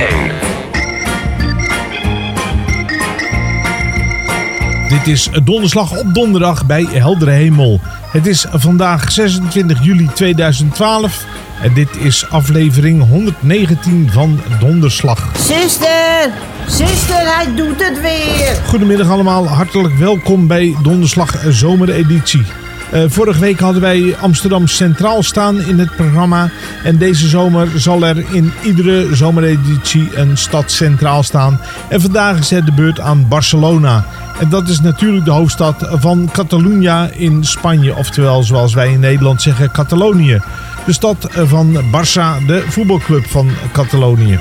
501. Dit is Donderslag op donderdag bij Heldere Hemel. Het is vandaag 26 juli 2012 en dit is aflevering 119 van Donderslag. Zuster, zuster, hij doet het weer. Goedemiddag allemaal, hartelijk welkom bij Donderslag Zomereditie. Eh, vorige week hadden wij Amsterdam Centraal staan in het programma. En deze zomer zal er in iedere zomereditie een stad centraal staan. En vandaag is het de beurt aan Barcelona. En dat is natuurlijk de hoofdstad van Catalunya in Spanje. Oftewel, zoals wij in Nederland zeggen, Catalonië. De stad van Barça, de voetbalclub van Catalonië.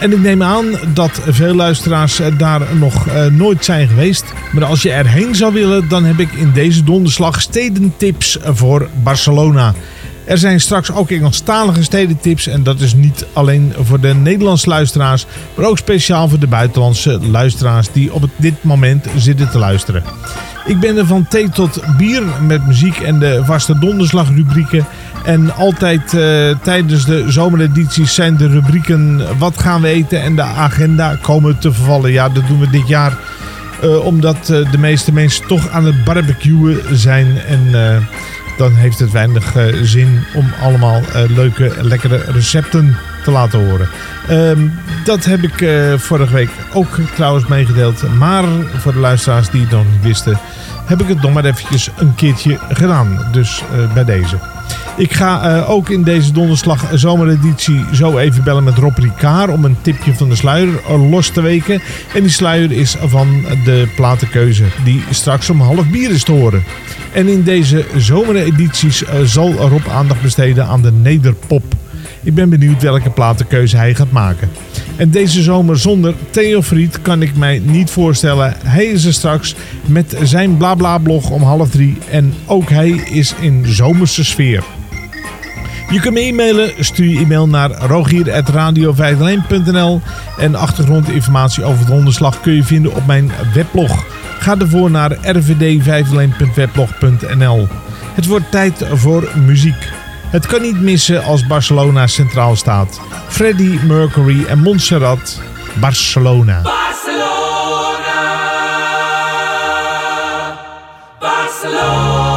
En ik neem aan dat veel luisteraars daar nog eh, nooit zijn geweest. Maar als je erheen zou willen, dan heb ik in deze donderslag stedentips voor Barcelona. Er zijn straks ook Engelstalige stedentips. En dat is niet alleen voor de Nederlandse luisteraars, maar ook speciaal voor de buitenlandse luisteraars die op dit moment zitten te luisteren. Ik ben er van thee tot bier met muziek en de vaste donderslagrubrieken. En altijd eh, tijdens de zomeredities zijn de rubrieken Wat gaan we eten en de agenda komen te vervallen. Ja, dat doen we dit jaar eh, omdat eh, de meeste mensen toch aan het barbecuen zijn. En dan heeft het weinig zin om allemaal leuke, lekkere recepten te laten horen. Ehm, dat heb ik eh, vorige week ook trouwens meegedeeld. Maar voor de luisteraars die het nog niet wisten, heb ik het nog maar eventjes een keertje gedaan. Dus eh, bij deze. Ik ga eh, ook in deze donderslag zomereditie zo even bellen met Rob Ricard om een tipje van de sluier eh, los te weken. En die sluier is van de platenkeuze die straks om half bier is te horen. En in deze zomeredities zal Rob aandacht besteden aan de nederpop. Ik ben benieuwd welke platenkeuze hij gaat maken. En deze zomer zonder Theo Fried kan ik mij niet voorstellen. Hij is er straks met zijn blabla-blog om half drie. En ook hij is in zomerse sfeer. Je kunt me e-mailen. Stuur je e-mail naar rogier.radio501.nl En achtergrondinformatie over de onderslag kun je vinden op mijn weblog. Ga ervoor naar rvd501.weblog.nl Het wordt tijd voor muziek. Het kan niet missen als Barcelona centraal staat. Freddie Mercury en Montserrat, Barcelona. Barcelona. Barcelona.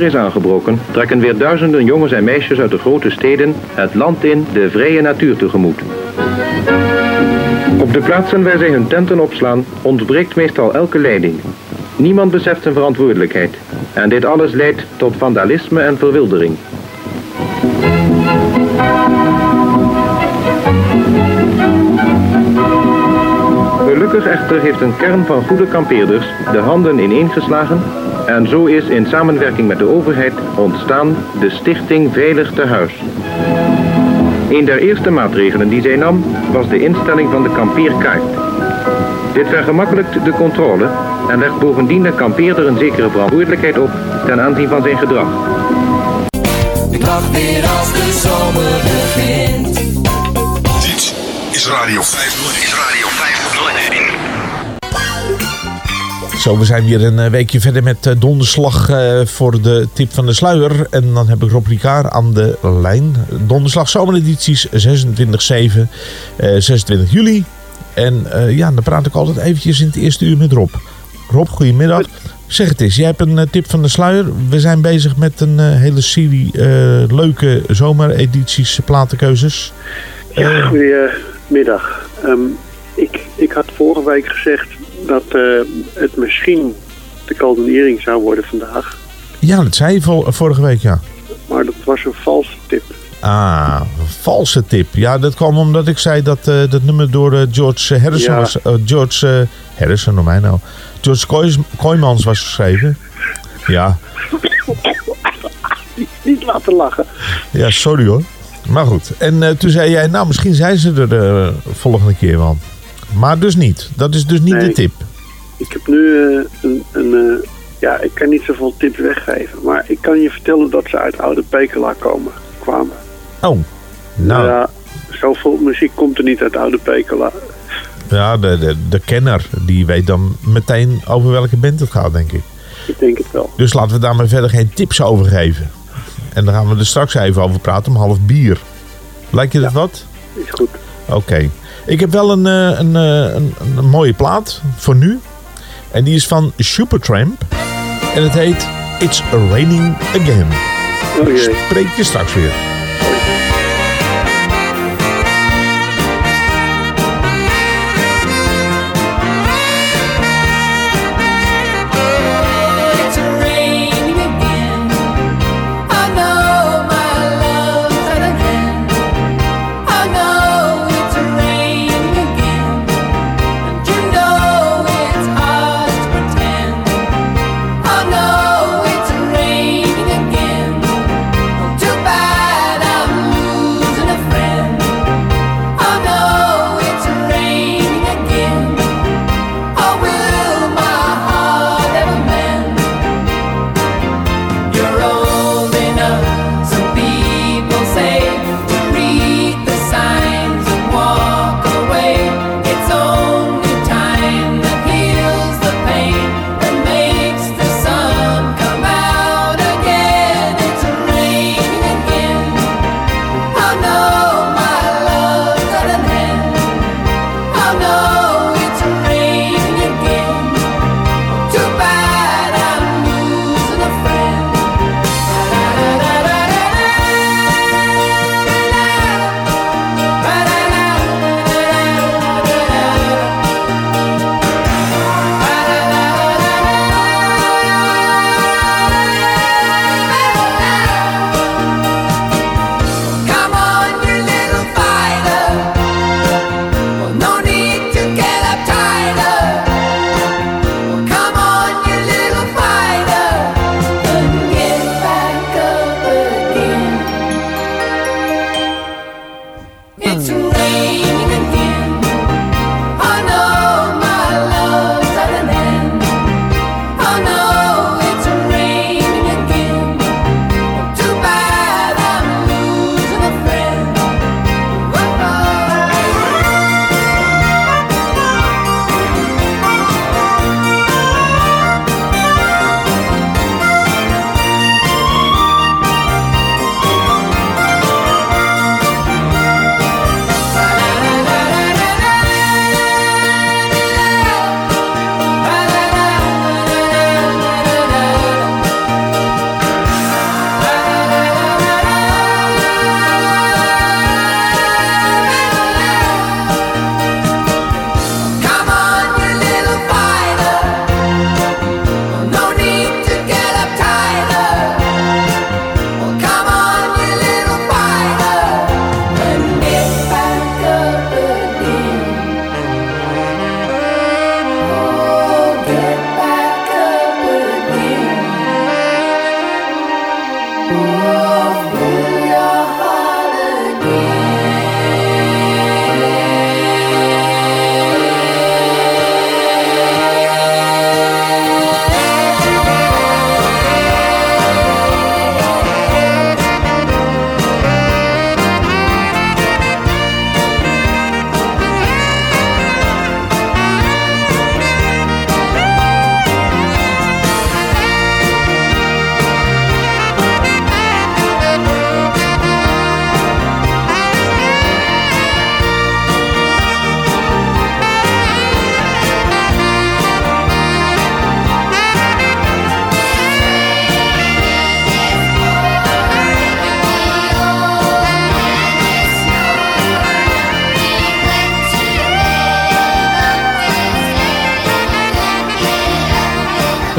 Is aangebroken, trekken weer duizenden jongens en meisjes uit de grote steden het land in de vrije natuur tegemoet. Op de plaatsen waar zij hun tenten opslaan, ontbreekt meestal elke leiding. Niemand beseft zijn verantwoordelijkheid. En dit alles leidt tot vandalisme en verwildering. Gelukkig echter heeft een kern van goede kampeerders de handen ineengeslagen en zo is in samenwerking met de overheid ontstaan de Stichting Veilig te Huis. Een der eerste maatregelen die zij nam was de instelling van de kampeerkaart. Dit vergemakkelijkt de controle en legt bovendien de kampeerder een zekere verantwoordelijkheid op ten aanzien van zijn gedrag. Ik lach weer als de zomer begint. Dit is Radio 501. Is Radio Zo, we zijn weer een eh, weekje verder met eh, donderslag eh, voor de tip van de sluier. En dan heb ik Rob Ricard aan de lijn. Donderslag zomeredities 26-7, eh, 26 juli. En ja, dan praat ik altijd eventjes in het eerste uur met Rob. Rob, goedemiddag. Zeg het eens, jij hebt een tip van de sluier. We zijn bezig met een hele serie leuke zomeredities platenkeuzes. Ja, goedemiddag. Ehm, ik, ik had vorige week gezegd dat eh, het misschien de kaldonering zou worden vandaag. ja, dat zei je vol- vorige week, ja. Maar dat was een valse tip. Ah, een valse tip. Ja, dat kwam omdat ik zei dat eh, dat nummer door eh, George Harrison Ja. was. eh, George eh, Harrison, door mij nou. George Kooijmans was geschreven. Ja, Niet laten lachen. ja, sorry hoor. Maar goed. En eh, toen zei jij, nou misschien zijn ze er de volgende keer wel. Maar dus niet. Dat is dus niet Nee. de tip. Ik heb nu eh, een... een eh, ja, ik kan niet zoveel tips weggeven. Maar ik kan je vertellen dat ze uit Oude Pekela komen, kwamen. Oh, nou, ja, Ja, zoveel muziek komt er niet uit Oude Pekela. de, de, de kenner die weet dan meteen over welke band het gaat, denk ik. Ik denk het wel. Dus laten we daar maar verder geen tips over geven. En dan gaan we er straks even over praten om half bier. Lijkt je dat wat? Is goed. Oké. Ik heb wel een, eh, een, eh, een, een mooie plaat voor nu. En die is van Supertramp. En het heet It's Raining Again. Oh Ik spreek je straks weer.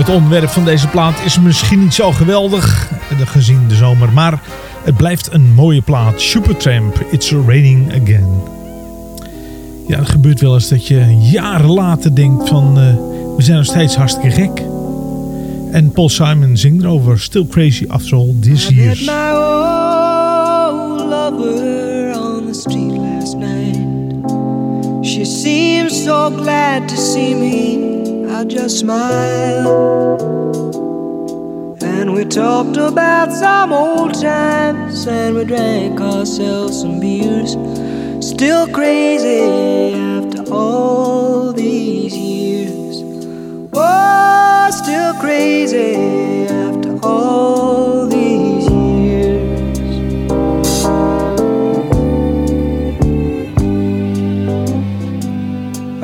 Het onderwerp van deze plaat is misschien niet zo geweldig, eh, gezien de zomer, maar het blijft een mooie plaat. Supertramp, It's Raining Again. Ja, het gebeurt wel eens dat je jaren later denkt van, eh, we zijn nog steeds hartstikke gek. En Paul Simon zingt erover, Still Crazy After All These Years. my old lover on the street last night. She seemed so glad to see me. I just smiled. And we talked about some old times. And we drank ourselves some beers. Still crazy after all these years. Oh, still crazy after all these years.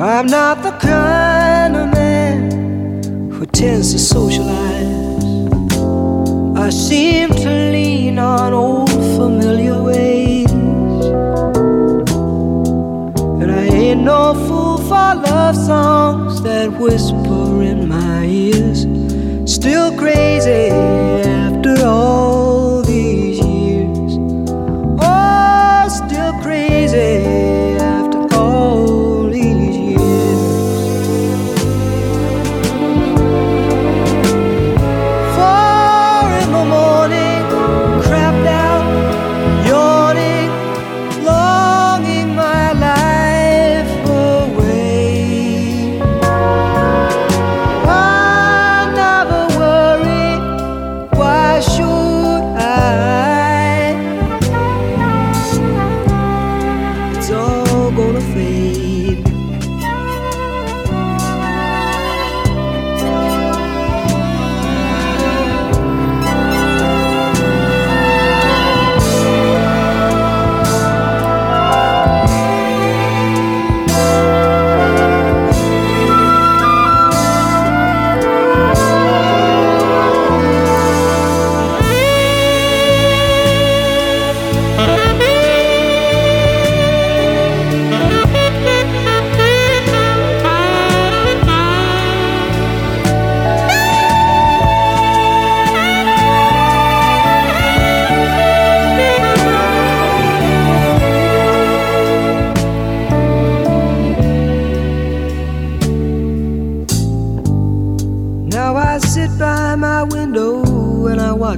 I'm not the tends to socialize. I seem to lean on old familiar ways. And I ain't no fool for love songs that whisper in my ears. Still crazy after all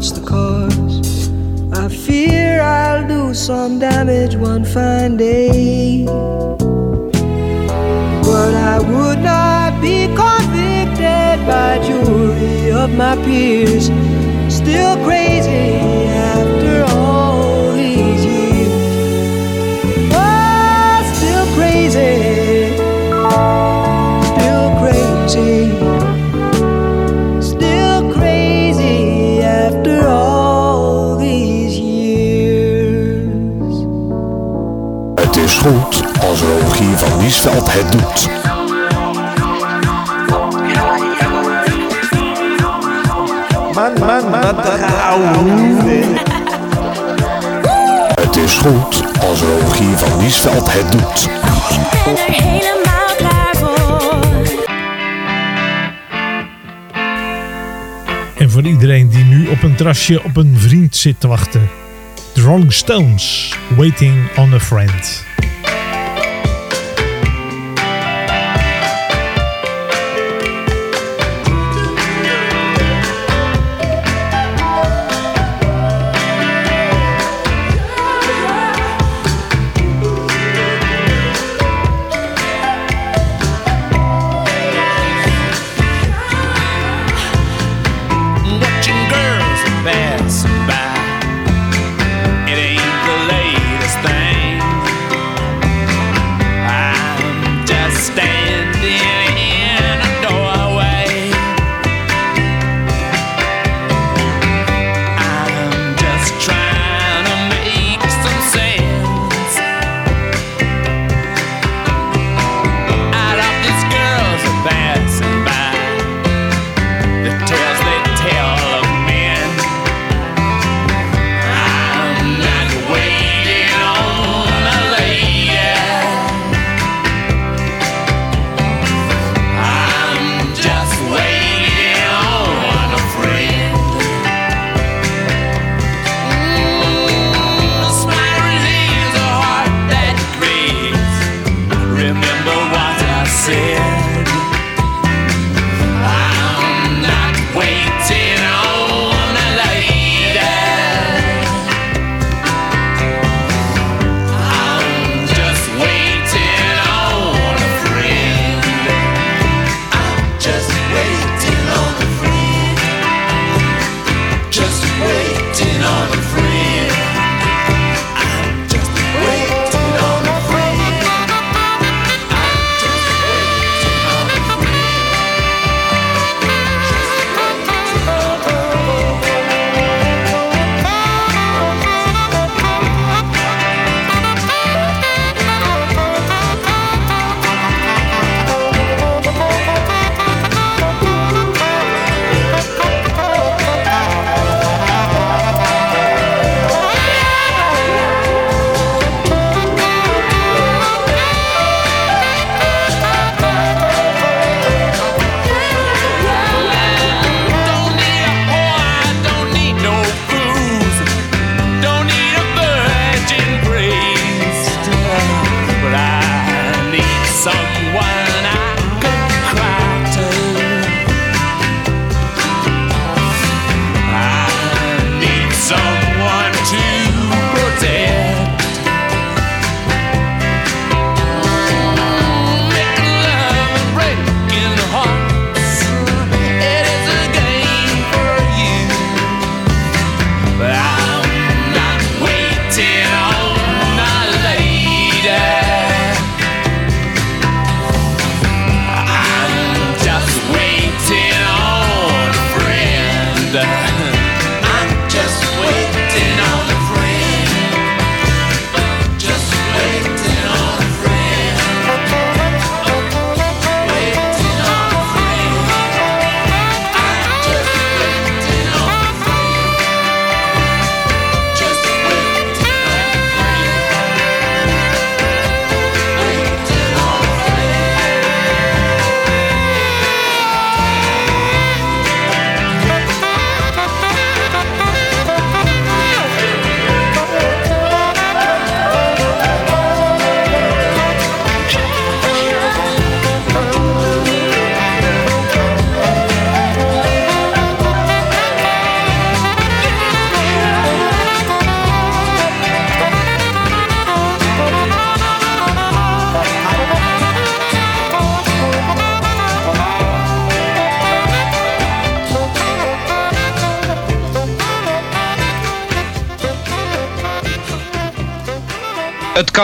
watch the cause? I fear I'll do some damage one fine day. But I would not be convicted by jury of my peers. Still crazy goed als Rogier van Liesveld het doet. Man, man, ouwe. Het is goed als Rogier van Liesveld het doet. ben er helemaal klaar voor. En voor iedereen die nu op een terrasje op een vriend zit te wachten. The Rolling Stones, Waiting on a Friend.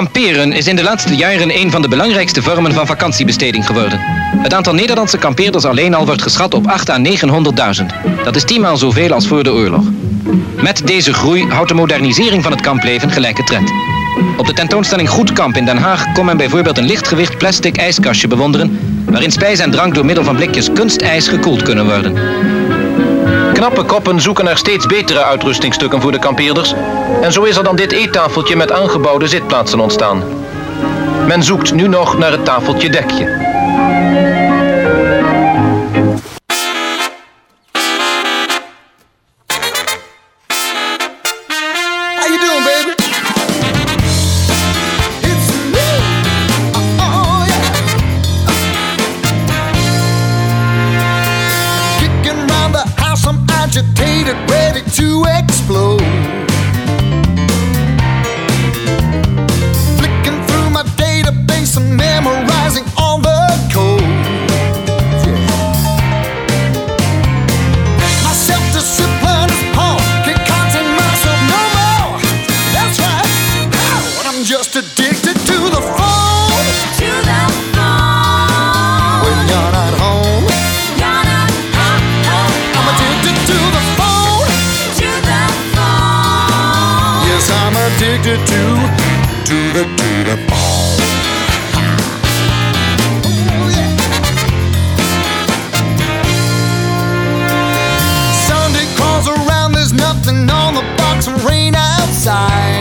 Kamperen is in de laatste jaren een van de belangrijkste vormen van vakantiebesteding geworden. Het aantal Nederlandse kampeerders alleen al wordt geschat op 8 à 900.000. Dat is tienmaal zoveel als voor de oorlog. Met deze groei houdt de modernisering van het kampleven gelijke tred. Op de tentoonstelling Goedkamp in Den Haag kon men bijvoorbeeld een lichtgewicht plastic ijskastje bewonderen, waarin spijs en drank door middel van blikjes kunstijs gekoeld kunnen worden. Knappe koppen zoeken naar steeds betere uitrustingstukken voor de kampeerders, en zo is er dan dit eettafeltje met aangebouwde zitplaatsen ontstaan. Men zoekt nu nog naar het tafeltje dekje. box of rain outside.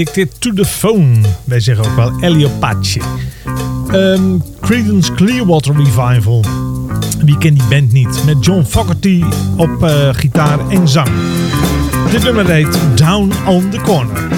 Addicted to the Phone. Wij zeggen ook wel Elio Pace. Ehm, Creedence Clearwater Revival. Wie kent die band niet? Met John Fogerty op eh, gitaar en zang. Dit nummer heet Down on the Corner.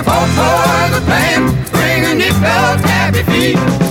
the boat for the plane, a you felt happy feet.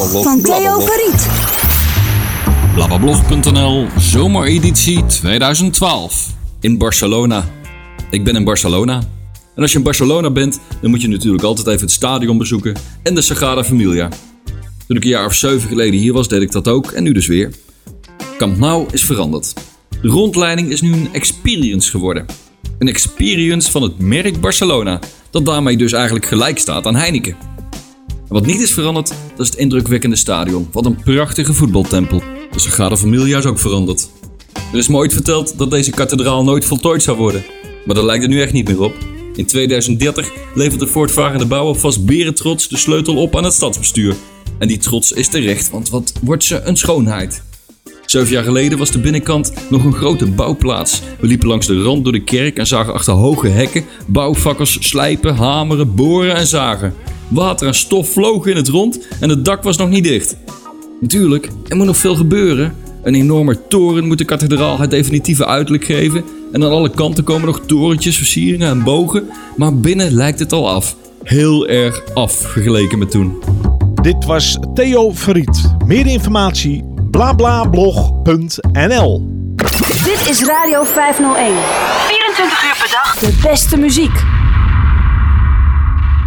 Van Theo Verriet. Blablablog.nl Zomereditie 2012. In Barcelona. Ik ben in Barcelona. En als je in Barcelona bent, dan moet je natuurlijk altijd even het stadion bezoeken en de Sagrada Familia. Toen ik een jaar of zeven geleden hier was, deed ik dat ook en nu dus weer. Camp Nou is veranderd. De rondleiding is nu een experience geworden. Een experience van het merk Barcelona, dat daarmee dus eigenlijk gelijk staat aan Heineken. En wat niet is veranderd, dat is het indrukwekkende stadion. Wat een prachtige voetbaltempel. De Sagrada Familia is ook veranderd. Er is me ooit verteld dat deze kathedraal nooit voltooid zou worden. Maar dat lijkt er nu echt niet meer op. In 2030 levert de voortvarende bouwer vast berentrots de sleutel op aan het stadsbestuur. En die trots is terecht, want wat wordt ze een schoonheid. Zeven jaar geleden was de binnenkant nog een grote bouwplaats. We liepen langs de rand door de kerk en zagen achter hoge hekken bouwvakkers slijpen, hameren, boren en zagen. Water en stof vlogen in het rond en het dak was nog niet dicht. Natuurlijk, er moet nog veel gebeuren. Een enorme toren moet de kathedraal het definitieve uiterlijk geven. En aan alle kanten komen nog torentjes, versieringen en bogen. Maar binnen lijkt het al af. Heel erg af vergeleken met toen. Dit was Theo Verriet. Meer informatie blablablog.nl Dit is Radio 501. 24 uur per dag. De beste muziek.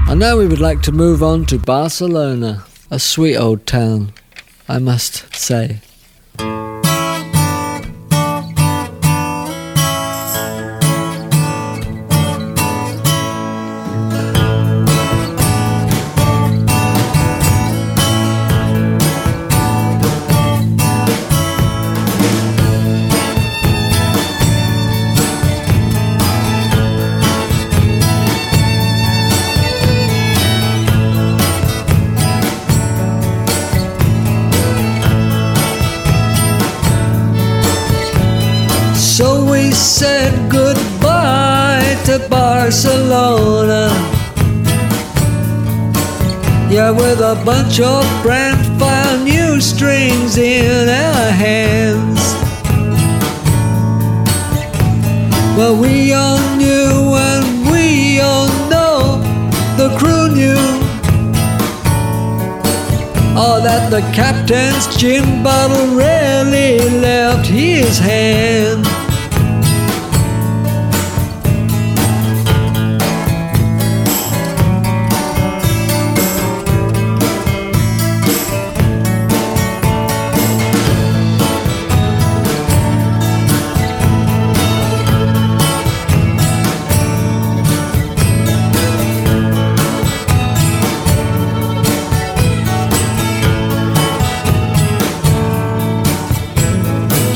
And now we would like to move on to Barcelona, a sweet old town, I must say. Said goodbye to Barcelona. Yeah, with a bunch of brand fine new strings in our hands. Well, we all knew and we all know the crew knew. Oh, that the captain's gin bottle rarely left his hand.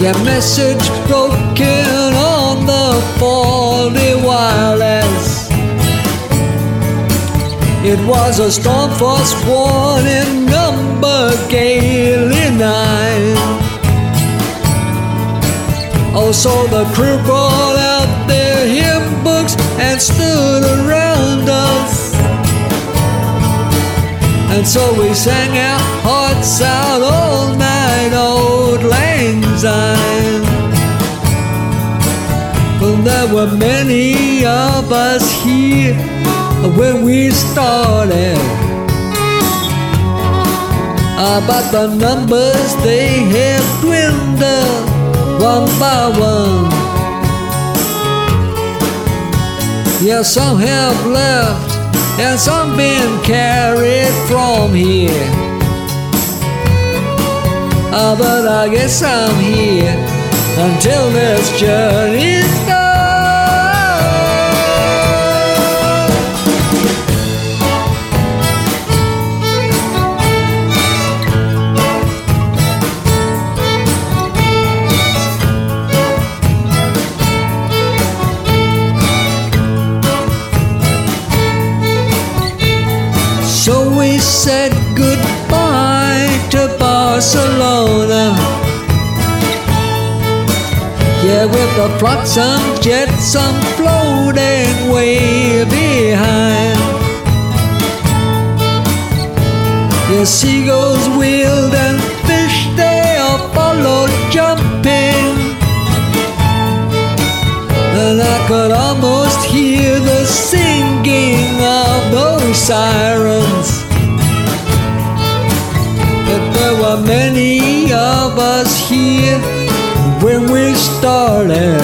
Your message broken on the California wireless. It was a storm force warning number Gaily 9. Also, the crew brought out their hymn books and stood around us. And so we sang our hearts out all night, old lang syne. Well, there were many of us here when we started. Uh, but the numbers they have dwindled one by one. Yeah, some have left and some been carried from here. Uh, but I guess I'm here until this journey's with the flotsam jetsam floating way behind. Yeah, seagulls wheeled and fish they all followed jumping. And I could almost hear the singing of those sirens. But there were many of us when we started.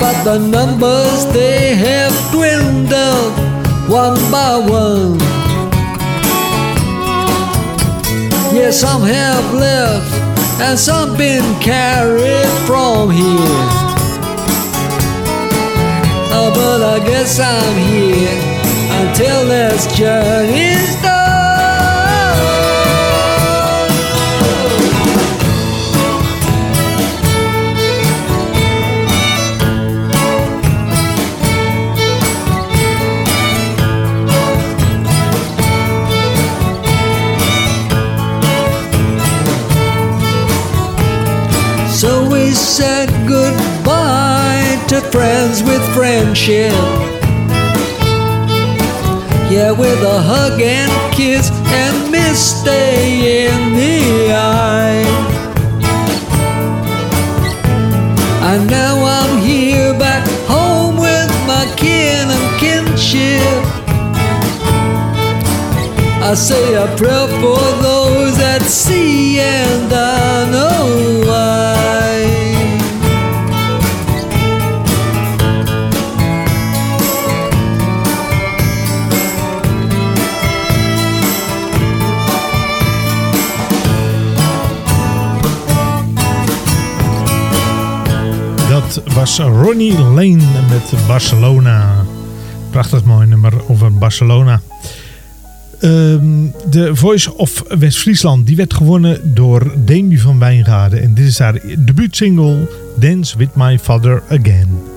But the numbers they have dwindled one by one. Yeah, some have left and some been carried from here. Oh, but I guess I'm here until this journey's done. Friends with friendship. Yeah, with a hug and kiss and misstay in the eye. And now I'm here back home with my kin and kinship. I say a prayer for those at sea, and was Ronnie Lane met Barcelona. Prachtig mooi nummer over Barcelona. Ehm, de Voice of West-Friesland die werd gewonnen door Demi van Wijngaarden. En dit is haar debuutsingle Dance With My Father Again.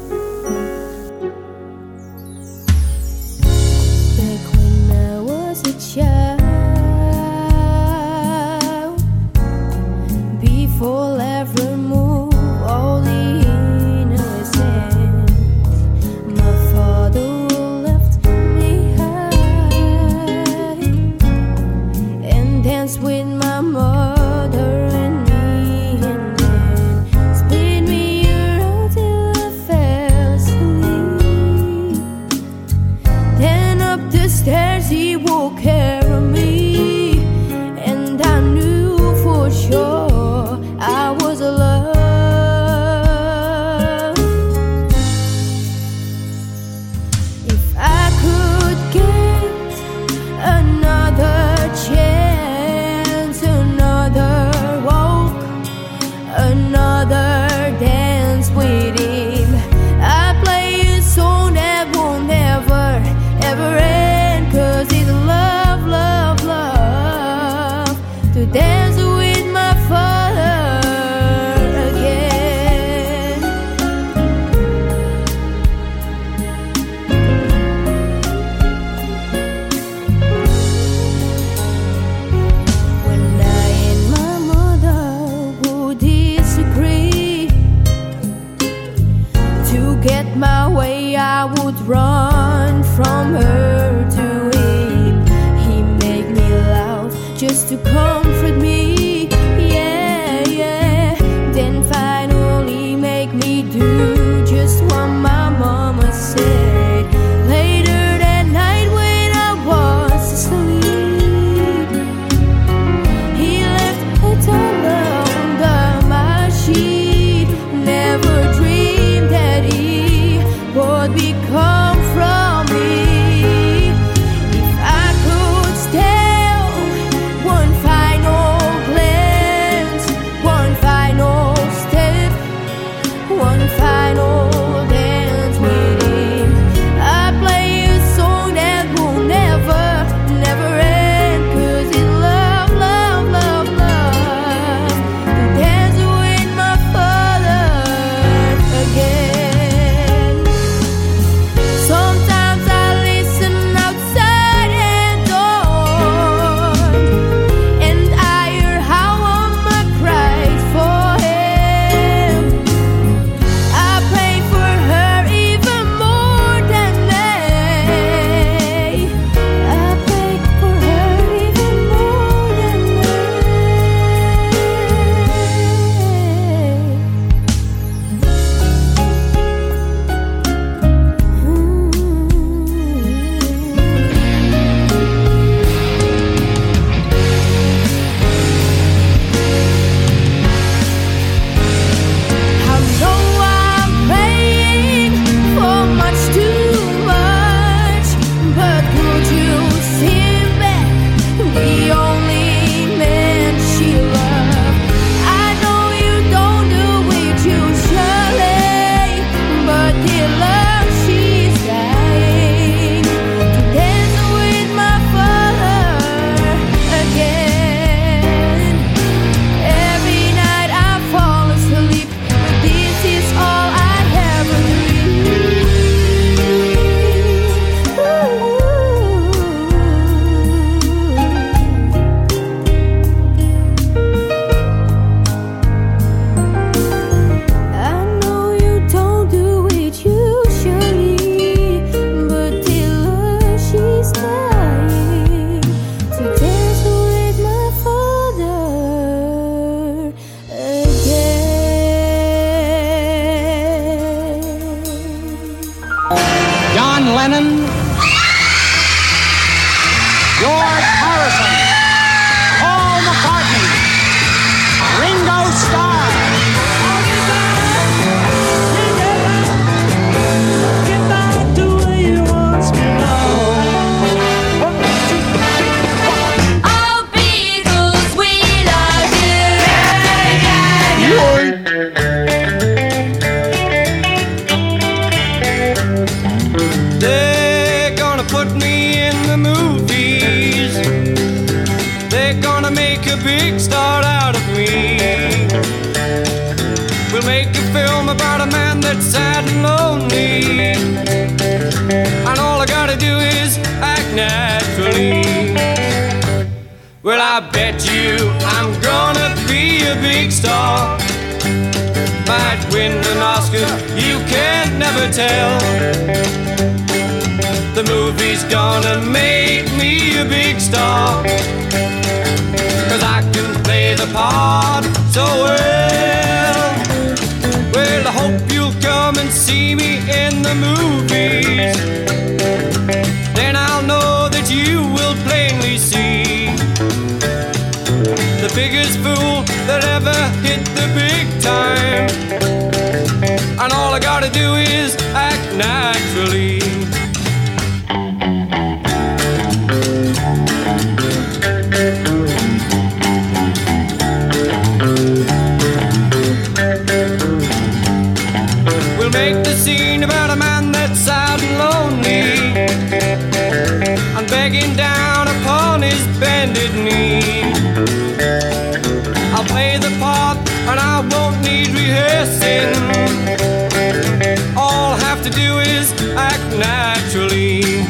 in. All I have to do is act naturally.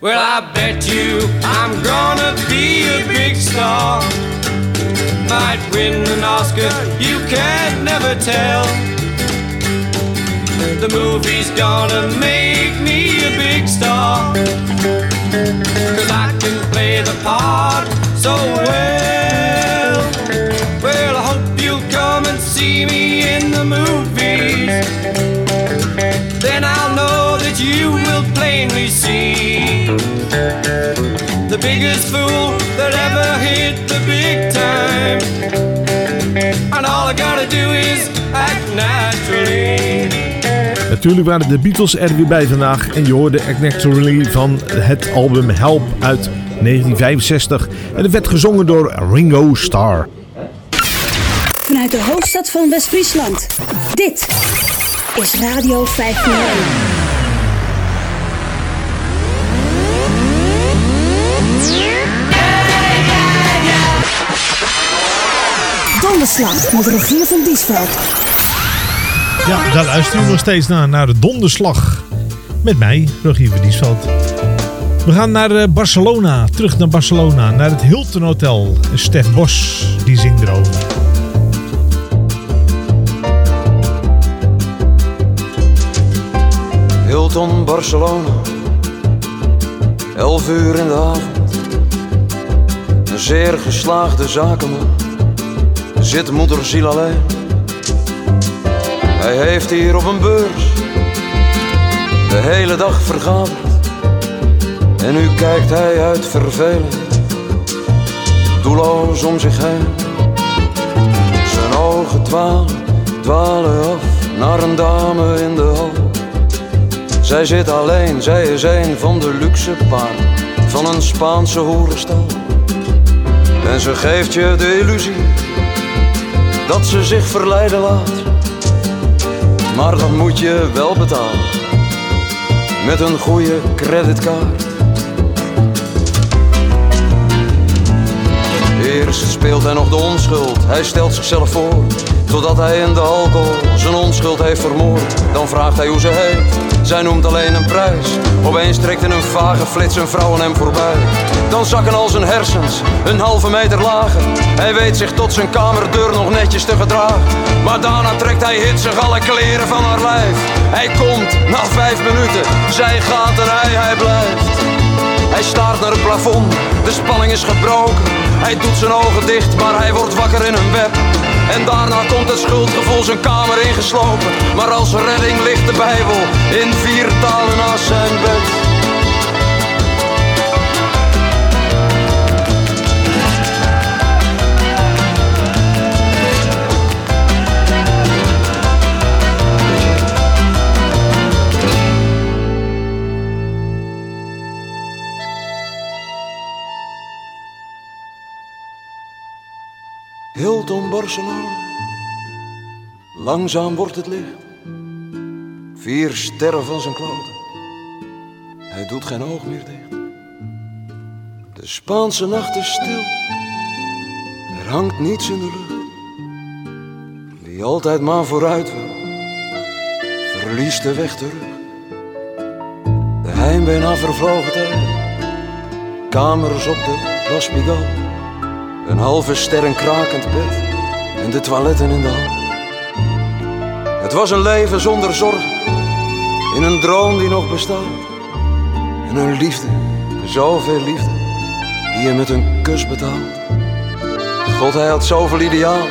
Well, I bet you I'm gonna be a big star. Might win an Oscar, you can never tell. The movie's gonna make me a big star. Cause I can play the part so well. We see. The biggest fool that ever hit the big time. And all I gotta do is act naturally. Natuurlijk waren de Beatles er weer bij vandaag en je hoorde Act Naturally van het album Help uit 1965. En het werd gezongen door Ringo Starr. Vanuit de hoofdstad van West-Friesland, dit is Radio 501. Donderslag met Rogier van Diesveld. Ja, daar luisteren we nog steeds naar, naar de donderslag. Met mij, Rogier van Diesveld. We gaan naar eh, Barcelona, terug naar Barcelona, naar het Hilton Hotel. En Stef Bos, die zingt erover. Hilton Barcelona, 11 uur in de avond. Een zeer geslaagde zakenman, zit moederziel alleen. Hij heeft hier op een beurs de hele dag vergaderd. En nu kijkt hij uit verveling, doelloos om zich heen. Zijn ogen dwalen, dwalen af naar een dame in de hal. Zij zit alleen, zij is een van de luxe paarden van een Spaanse hoerenstal. En ze geeft je de illusie dat ze zich verleiden laat. Maar dan moet je wel betalen met een goede creditcard. Eerst speelt hij nog de onschuld, hij stelt zichzelf voor. Totdat hij in de alcohol zijn onschuld heeft vermoord. Dan vraagt hij hoe ze heet, zij noemt alleen een prijs. Opeens trekt in een vage flits een vrouw aan hem voorbij. Dan zakken al zijn hersens een halve meter lager. Hij weet zich tot zijn kamerdeur nog netjes te gedragen. Maar daarna trekt hij hitsig alle kleren van haar lijf. Hij komt na vijf minuten, zij gaat en hij, hij blijft. Hij staart naar het plafond, de spanning is gebroken. Hij doet zijn ogen dicht, maar hij wordt wakker in een web. En daarna komt het schuldgevoel zijn kamer ingeslopen. Maar als redding ligt de Bijbel in vier talen naast zijn bed. Hilton Barcelona. Langzaam wordt het licht. Vier sterren van zijn kloten. Hij doet geen oog meer dicht. De Spaanse nacht is stil. Er hangt niets in de lucht. Wie altijd maar vooruit wil, verliest de weg terug. De heimwee na vervlogen tijd. Kamers op de La Spigal. Halve ster een krakend bed en de toiletten in de hal. Het was een leven zonder zorgen, in een droom die nog bestaat. En een liefde, zoveel liefde, die je met een kus betaalt. God, hij had zoveel ideaal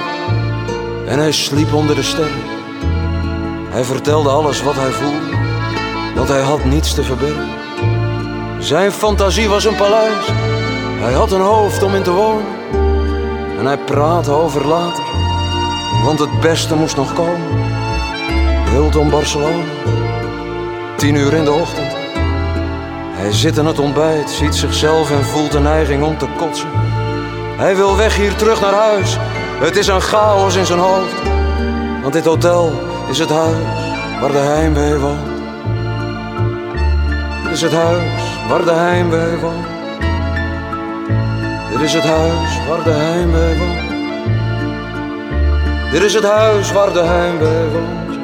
en hij sliep onder de sterren. Hij vertelde alles wat hij voelde, dat hij had niets te verbergen. Zijn fantasie was een paleis, hij had een hoofd om in te wonen. En hij praatte over later, want het beste moest nog komen. Hilton Barcelona, tien uur in de ochtend. Hij zit aan het ontbijt, ziet zichzelf en voelt de neiging om te kotsen. Hij wil weg hier terug naar huis, het is een chaos in zijn hoofd. Want dit hotel is het huis waar de heimwee woont. Het is het huis waar de heimwee woont. Dit is het huis waar de heimwee woont. Dit is het huis waar de heimwee woont.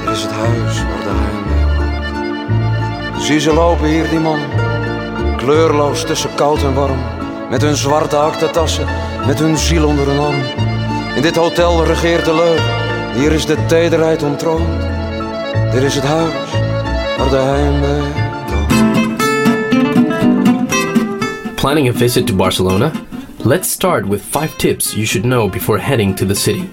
Dit is het huis waar de heimwee woont. Zie ze lopen hier, die mannen. Kleurloos tussen koud en warm. Met hun zwarte aktentassen, met hun ziel onder hun arm. In dit hotel regeert de leugen. Hier is de tederheid ontroond. Dit is het huis waar de heimwee Planning a visit to Barcelona? Let's start with 5 tips you should know before heading to the city.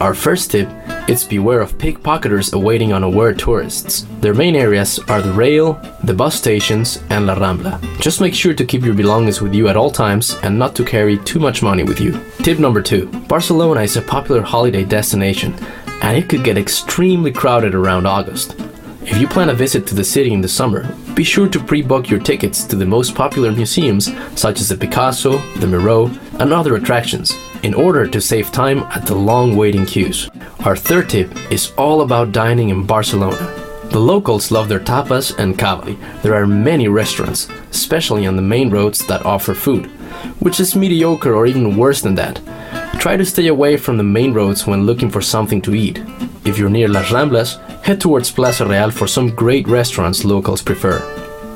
Our first tip it's beware of pickpocketers awaiting unaware tourists. Their main areas are the rail, the bus stations, and La Rambla. Just make sure to keep your belongings with you at all times and not to carry too much money with you. Tip number two Barcelona is a popular holiday destination, and it could get extremely crowded around August. If you plan a visit to the city in the summer, be sure to pre book your tickets to the most popular museums such as the Picasso, the Miro, and other attractions in order to save time at the long waiting queues. Our third tip is all about dining in Barcelona. The locals love their tapas and cavalry. There are many restaurants, especially on the main roads, that offer food, which is mediocre or even worse than that. Try to stay away from the main roads when looking for something to eat. If you're near Las Ramblas, head towards Plaza Real for some great restaurants locals prefer.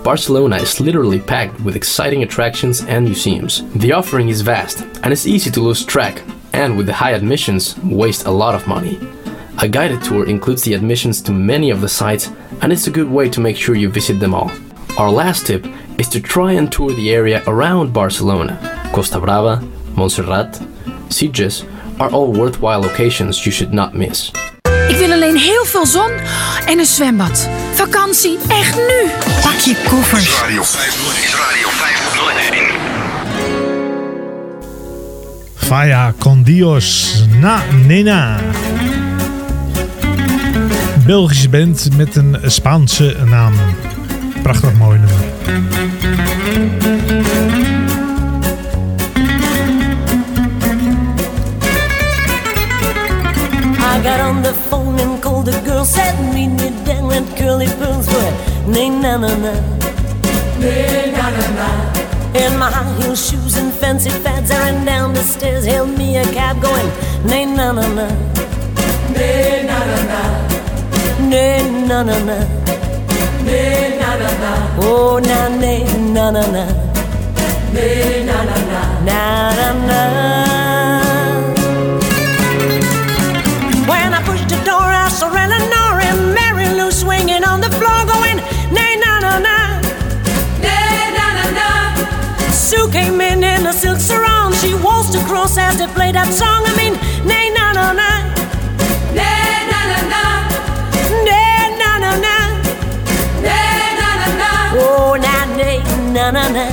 Barcelona is literally packed with exciting attractions and museums. The offering is vast and it's easy to lose track, and with the high admissions, waste a lot of money. A guided tour includes the admissions to many of the sites, and it's a good way to make sure you visit them all. Our last tip is to try and tour the area around Barcelona. Costa Brava, Montserrat, Sitges are all worthwhile locations you should not miss. Alleen heel veel zon en een zwembad. Vakantie, echt nu. Pak je koffers. Radio 501. Is Radio 501. Vaya con Dios na nena. Belgische band met een Spaanse naam. Prachtig mooi nummer. I got on the girl, said meet me down at Curly Pearls for nay na na na. Nay na na na. In my high heel shoes and fancy fads, I ran down the stairs, hailed me a cab going nay na na na. Nay na na na. Nay na na na. Nay na na na. Oh na nay na na na. Nay na na na. Na na na. When I pushed the door, I saw floor, going nay na na na, nay na na na. Sue came in in a silk sarong. She waltzed across as they played that song. I mean, nay na na na, nay na na na, nay na na na, nay na na na. Oh na na na na,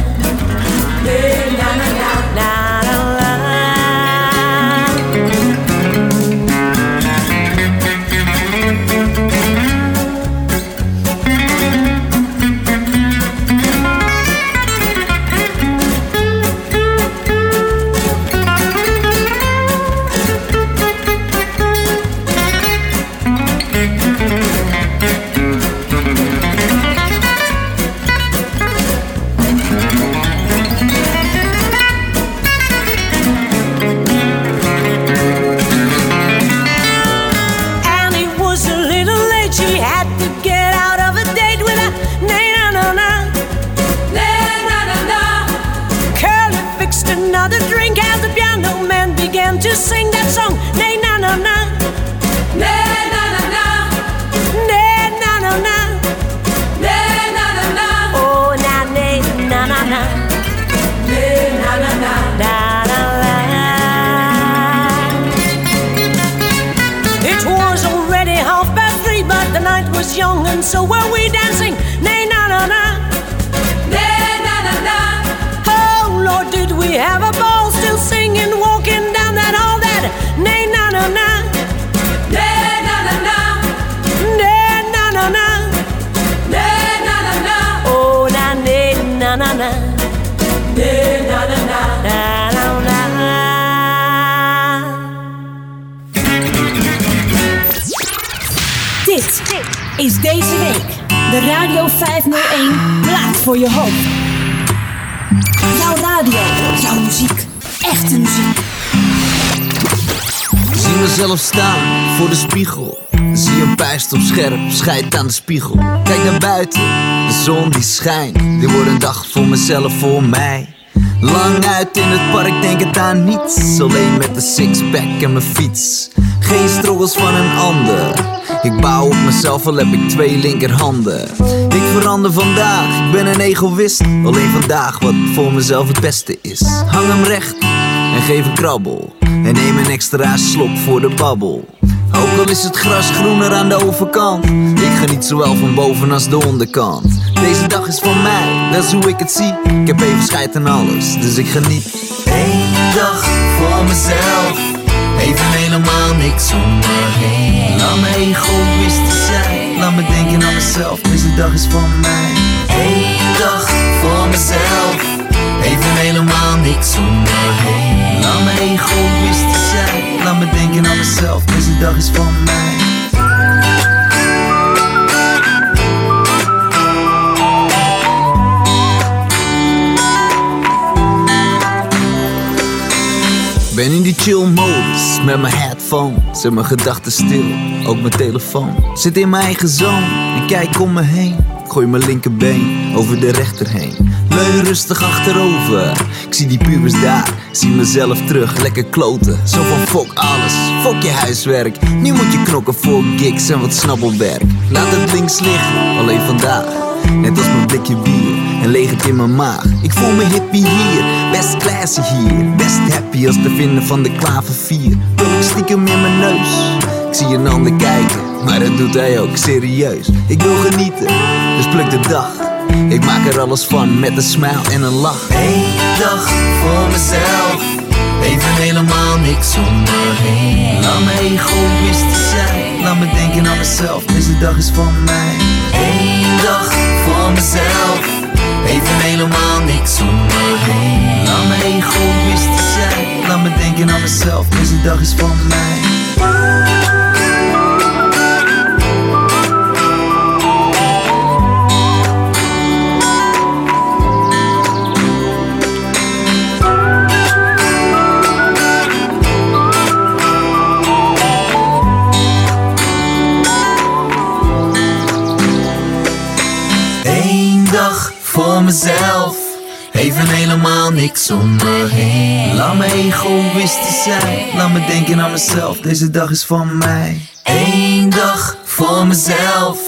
deze week de Radio 501 plaat voor je hoofd. Jouw radio, jouw muziek, echte muziek. Zie mezelf staan voor de spiegel. Zie een puist op scherp, schijt aan de spiegel. Kijk naar buiten, de zon die schijnt. Dit wordt een dag voor mezelf, voor mij. Lang uit in het park, denk het aan niets. Alleen met de sixpack en mijn fiets. Geen struggles van een ander. Ik bouw op mezelf, al heb ik twee linkerhanden. Ik verander vandaag, ik ben een egoïst. Alleen vandaag wat voor mezelf het beste is. Hang hem recht en geef een krabbel. En neem een extra slok voor de babbel. Ook al is het gras groener aan de overkant. Ik geniet zowel van boven als de onderkant. Deze dag is van mij, dat is hoe ik het zie. Ik heb even scheid aan alles, dus ik geniet. Eén dag voor mezelf, even helemaal niks om me heen. Laat me egoïstisch zijn, laat me denken aan mezelf. Deze dag is van mij. Eén dag voor mezelf, even helemaal niks om me heen. Laat me egoïstisch zijn, laat me denken aan mezelf. Deze dag is van mij. Ben in die chill modus met mijn headphone. Zet mijn gedachten stil, ook mijn telefoon. Zit in mijn eigen zone en kijk om me heen. Gooi mijn linkerbeen over de rechter heen. Leun rustig achterover. Ik zie die pubers daar, zie mezelf terug. Lekker kloten, zo van fuck alles. Fuck je huiswerk. Nu moet je knokken voor gigs en wat snabbelwerk. Laat het links liggen, alleen vandaag. Net als mijn blikje bier en leeg het in mijn maag. Ik voel me hippie hier, best classy hier. Best happy als de vinden van de klavervier. Wil ik stiekem in mijn neus. Ik zie een ander kijken, maar dat doet hij ook serieus. Ik wil genieten, dus pluk de dag. Ik maak er alles van met een smile en een lach. Eén dag voor mezelf, even helemaal niks om me heen. Laat me egoïstisch zijn, laat me denken aan mezelf. Deze dag is van mij. Eén dag voor mezelf, even helemaal niks om me heen. Laat me egoïstisch zijn, laat me denken aan mezelf. Deze dag is van mij. Voor mezelf. Even helemaal niks om me heen. Laat me egoïstisch zijn. Laat me denken aan mezelf. Deze dag is van mij. Eén dag voor mezelf.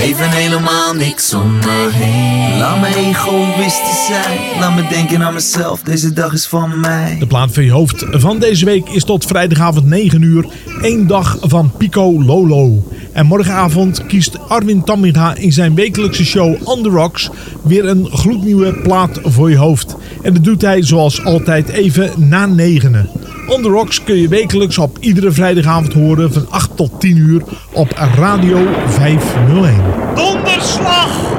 Even helemaal niks om me heen. Laat me egoïstisch zijn. Laat me denken aan mezelf. Deze dag is van mij. De plaat van je hoofd van deze week is tot vrijdagavond 9 uur. één dag van Pico Lolo. En morgenavond kiest Arwin Tamminga in zijn wekelijkse show On The Rocks weer een gloednieuwe plaat voor je hoofd. En dat doet hij zoals altijd even na negenen. On The Rocks kun je wekelijks op iedere vrijdagavond horen van 8 tot 10 uur op Radio 501. Donderslag!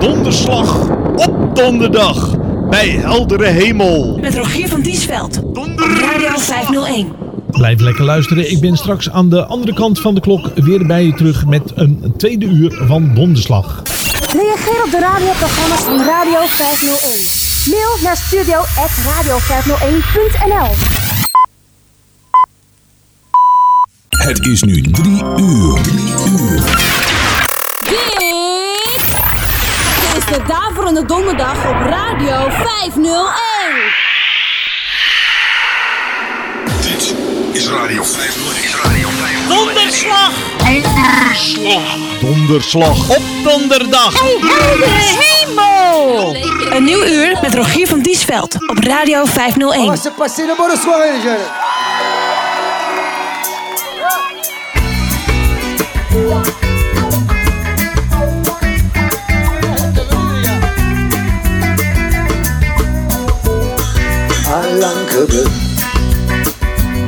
Donderslag op donderdag bij heldere hemel. Met Rogier van Diesveld. Radio 501. Blijf lekker luisteren. Ik ben straks aan de andere kant van de klok weer bij je terug met een tweede uur van Donderslag. Reageer op de radioprogramma's van Radio 501. Mail naar studio.radio501.nl Het is nu drie uur. Drie uur. Dit is de Daverende Donderdag op Radio 501. Dit is Radio 501. Is Radio 501. Donderslag! Donderslag! Donderslag op donderdag! hemel! Een nieuw uur met Rogier van Diesveld op Radio 501.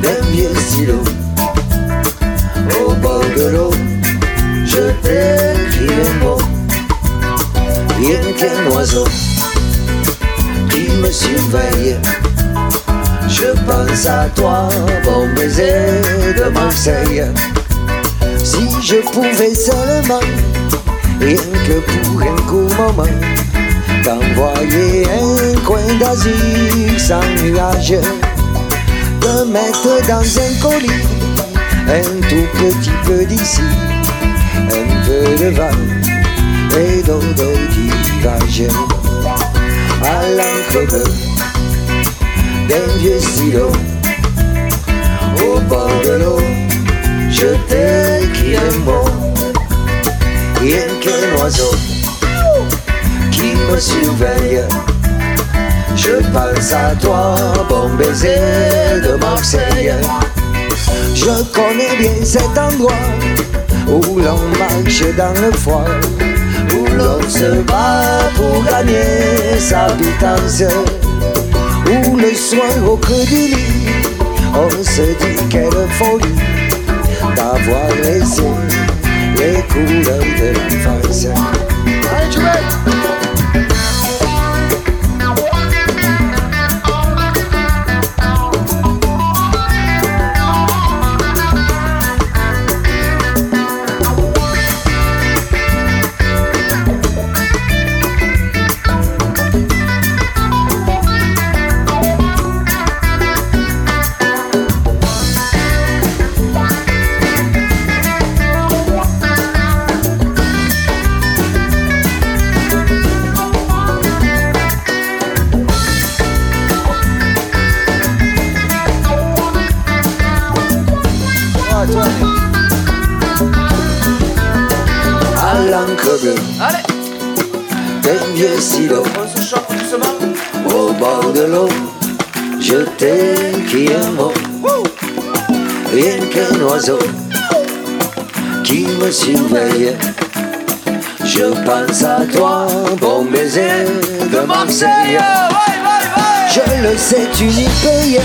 D'un vieux stylo au bord de l'eau je t'écris un mot bien qu'un oiseau qui me surveille je pense à toi, bon baiser de Marseille. Si je pouvais seulement rien que pour un court moment d'envoyer un coin d'Asie sans nuage, de mettre dans un colis un tout petit peu d'ici, un peu de vin et d'eau de tirage à l'encre d'un vieux stylo au bord de l'eau. Je t'écris un mot, rien qu'un oiseau qui me surveille. Je pense à toi, bon baiser de Marseille. Je connais bien cet endroit où l'on marche dans le froid, où l'on se bat pour gagner sa pitance, où le soir au creux du lit, on se dit quelle folie d'avoir laissé les couleurs de l'enfance. Allez, tu qui me surveille. Je pense à toi, bon baiser de Marseille. Je le sais, tu n'y rien,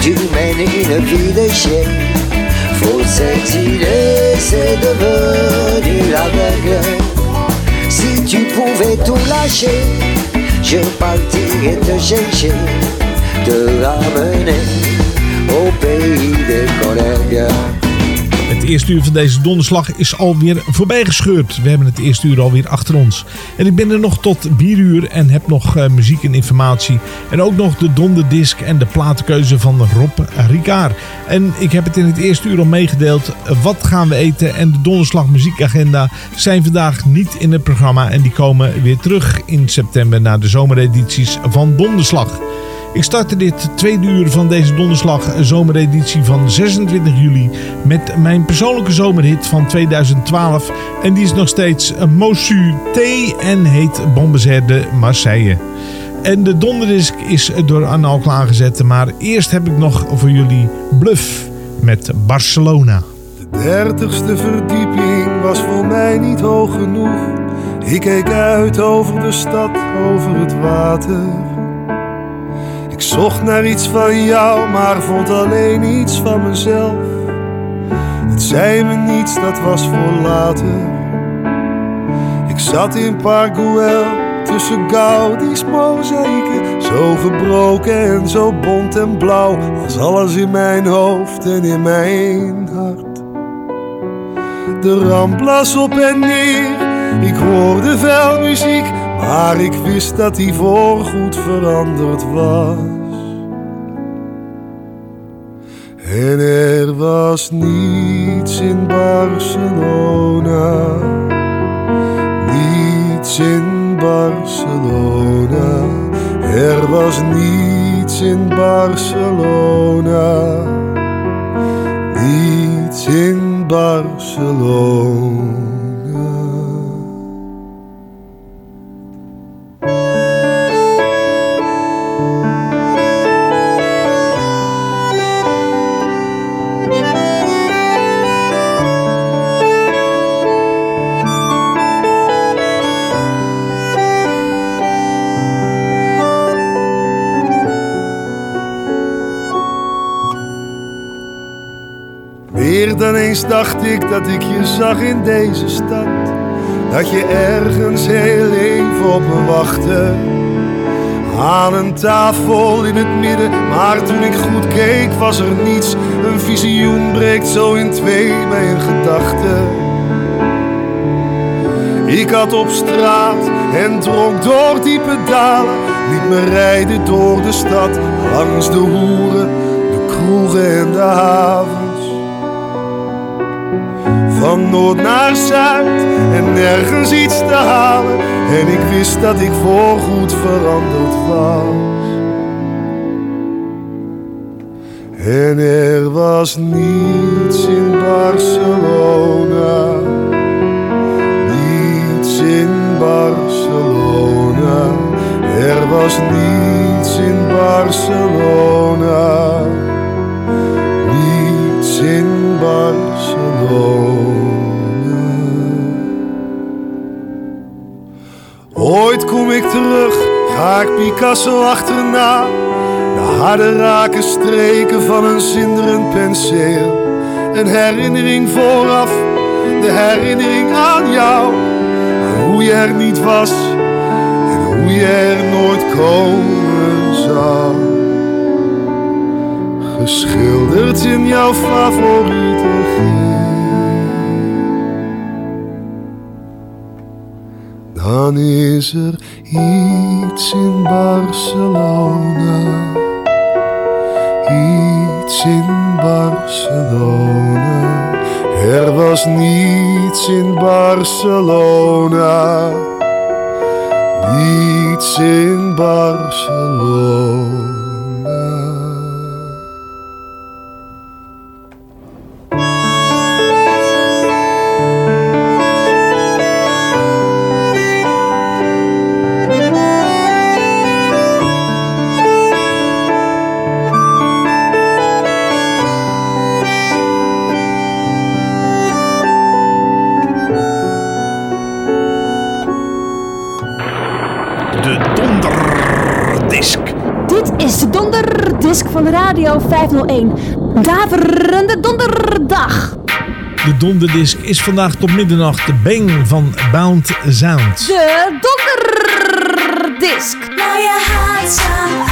tu mènes une vie de chien. Faut s'exiler, c'est devenu la règle. Si tu pouvais tout lâcher, je partirais te chercher, te ramener Het eerste uur van deze donderslag is alweer voorbij gescheurd. We hebben het eerste uur alweer achter ons. En ik ben er nog tot bieruur en heb nog eh, muziek en informatie. En ook nog de donderdisc en de platenkeuze van Rob Ricard. En ik heb het in het eerste uur al meegedeeld. Wat gaan we eten? En de donderslag muziekagenda zijn vandaag niet in het programma. En die komen weer terug in september na de zomeredities van Donderslag. Ik startte dit tweede uur van deze donderslag zomereditie van 26 juli met mijn persoonlijke zomerhit van 2012. En die is nog steeds Mosu T en heet Bombezer de Marseille. En de donderdisc is door Anne al klaargezet, maar eerst heb ik nog voor jullie Bluff met Barcelona. De dertigste verdieping was voor mij niet hoog genoeg. Ik keek uit over de stad, over het water. Ik zocht naar iets van jou, maar vond alleen iets van mezelf. Het zei me niets, dat was voor later. Ik zat in Park Güell tussen Gaudi's mozaïeken. Zo gebroken en zo bont en blauw als alles in mijn hoofd en in mijn hart. De ramplas op en neer, ik hoorde veel muziek, maar ik wist dat die voorgoed veranderd was. En er was niets in Barcelona, niets in Barcelona. Er was niets in Barcelona, niets in Barcelona. Dacht ik dat ik je zag in deze stad. Dat je ergens heel even op me wachtte. Aan een tafel in het midden, maar toen ik goed keek was er niets. Een visioen breekt zo in twee bij een gedachte. Ik had op straat en dronk door diepe dalen. Liet me rijden door de stad, langs de hoeren, de kroegen en de havens. Van noord naar zuid en nergens iets te halen. En ik wist dat ik voorgoed veranderd was. En er was niets in Barcelona. Niets in Barcelona. Er was niets in Barcelona. Niets zomer terug, ga ik Picasso achterna. De harde raken streken van een zinderend penseel. Een herinnering vooraf, de herinnering aan jou. Aan hoe je er niet was en hoe je er nooit komen zou. Geschilderd in jouw favoriete geel. dan is er iets in Barcelona. Iets in Barcelona. Er was niets in Barcelona. Niets in Barcelona. Radio 501. Daverende donderdag. De donderdisk is vandaag tot middernacht de bang van Bound Sound. De donderdisk. Nou je haat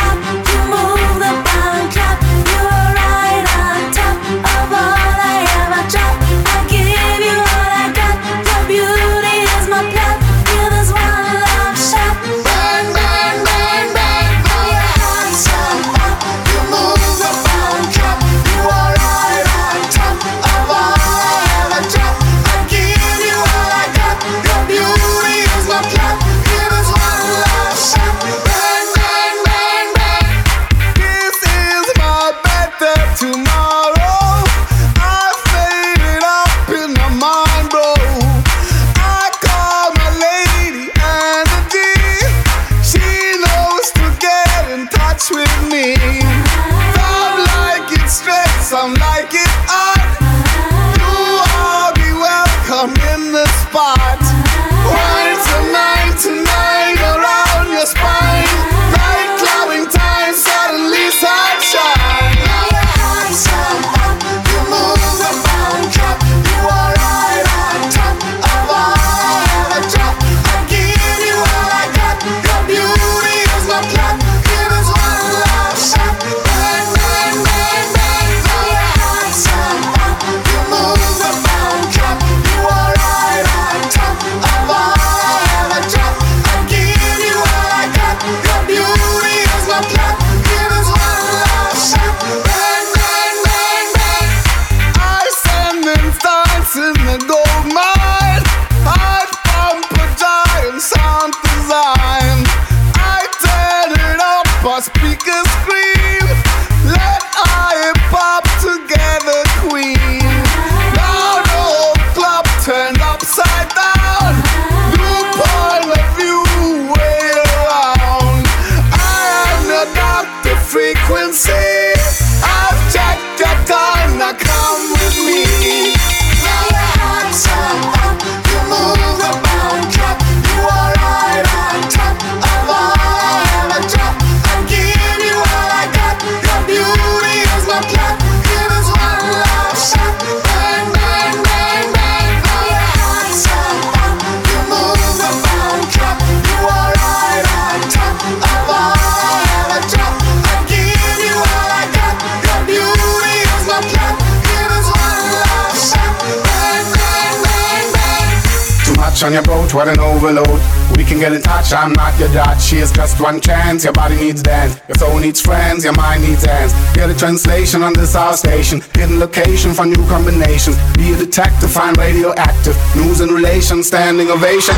translation on this our station. Hidden location for new combinations. Be a detective, find radioactive news and relations. Standing ovation.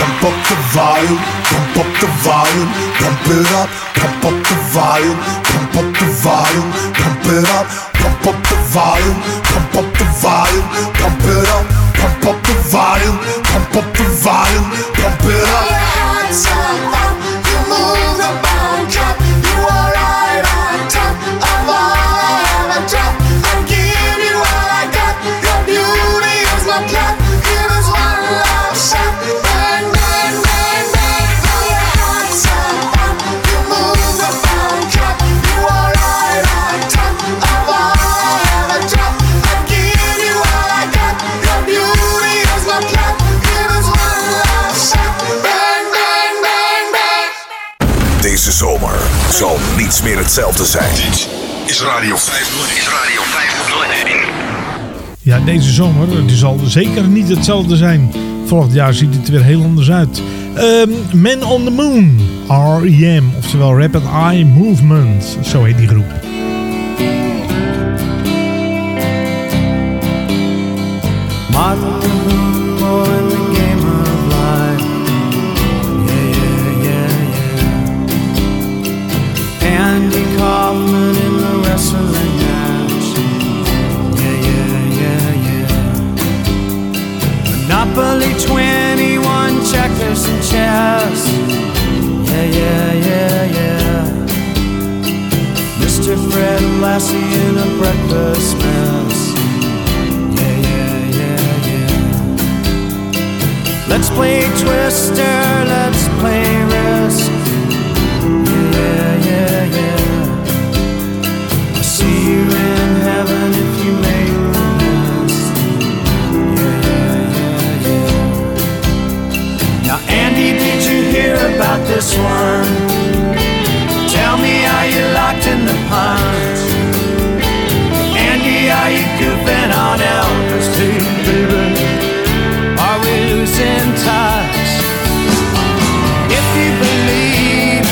Pump up the volume, pump up the volume, pump it up, pump up the volume, pump up the volume, pump it up, pump up the volume, pump up the volume, pump it up, pump up the volume, pump up the volume, pump it up. Hetzelfde zijn. Dit is Radio 501. Is Radio 501. Ja, deze zomer die zal zeker niet hetzelfde zijn. Volgend jaar ziet het er weer heel anders uit. Ehm Man on the Moon, REM, oftewel Rapid Eye Movement, zo heet die groep. Martin In the wrestling match. Yeah, yeah, yeah, yeah. Monopoly 21 checkers and chess. Yeah, yeah, yeah, yeah. Mr. Fred Lassie in a breakfast mess. Yeah, yeah, yeah, yeah. Let's play Twister, let's play Risk. Heaven if you make. Yeah, yeah, yeah. Now, Andy, did you hear about this one? Tell me, are you locked in the pond? Andy, are you goofing on Elvis too? Are we losing touch? If you believe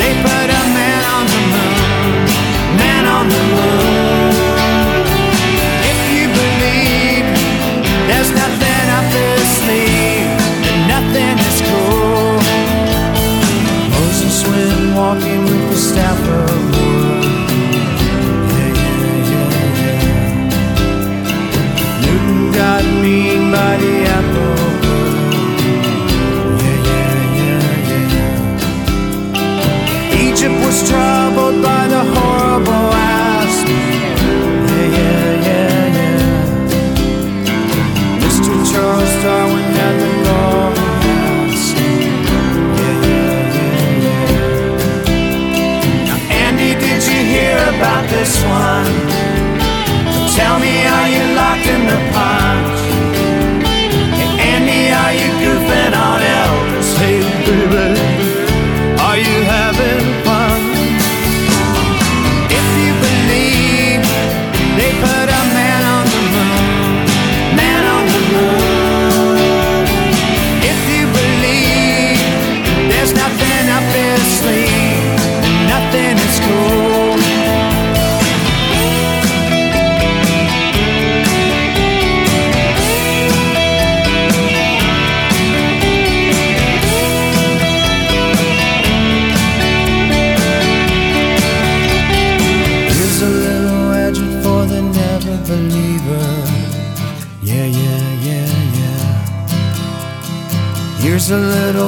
they put a man on the moon, man on the moon. Walking with the staff you locked in the punch?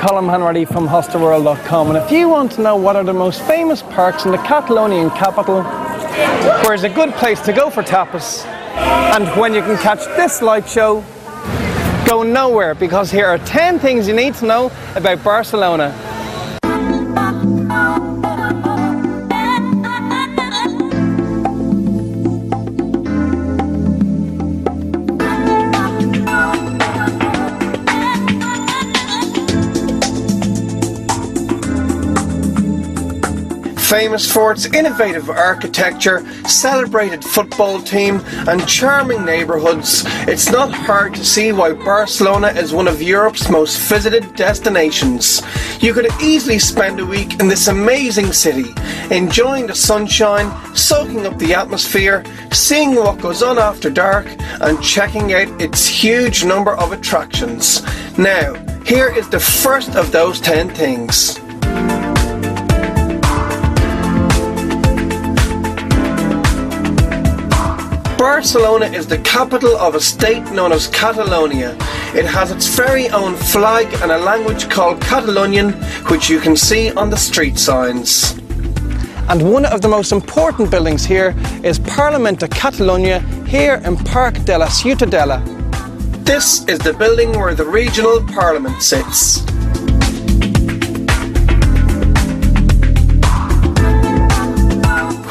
Colin Hanratty from HostelWorld.com, and if you want to know what are the most famous parks in the Catalonian capital, where's a good place to go for tapas, and when you can catch this light show, go nowhere because here are 10 things you need to know about Barcelona. Famous for its innovative architecture, celebrated football team, and charming neighbourhoods, it's not hard to see why Barcelona is one of Europe's most visited destinations. You could easily spend a week in this amazing city, enjoying the sunshine, soaking up the atmosphere, seeing what goes on after dark, and checking out its huge number of attractions. Now, here is the first of those 10 things. Barcelona is the capital of a state known as Catalonia. It has its very own flag and a language called Catalonian, which you can see on the street signs. And one of the most important buildings here is Parliament of Catalunya here in Parc de la Ciutadella. This is the building where the regional parliament sits.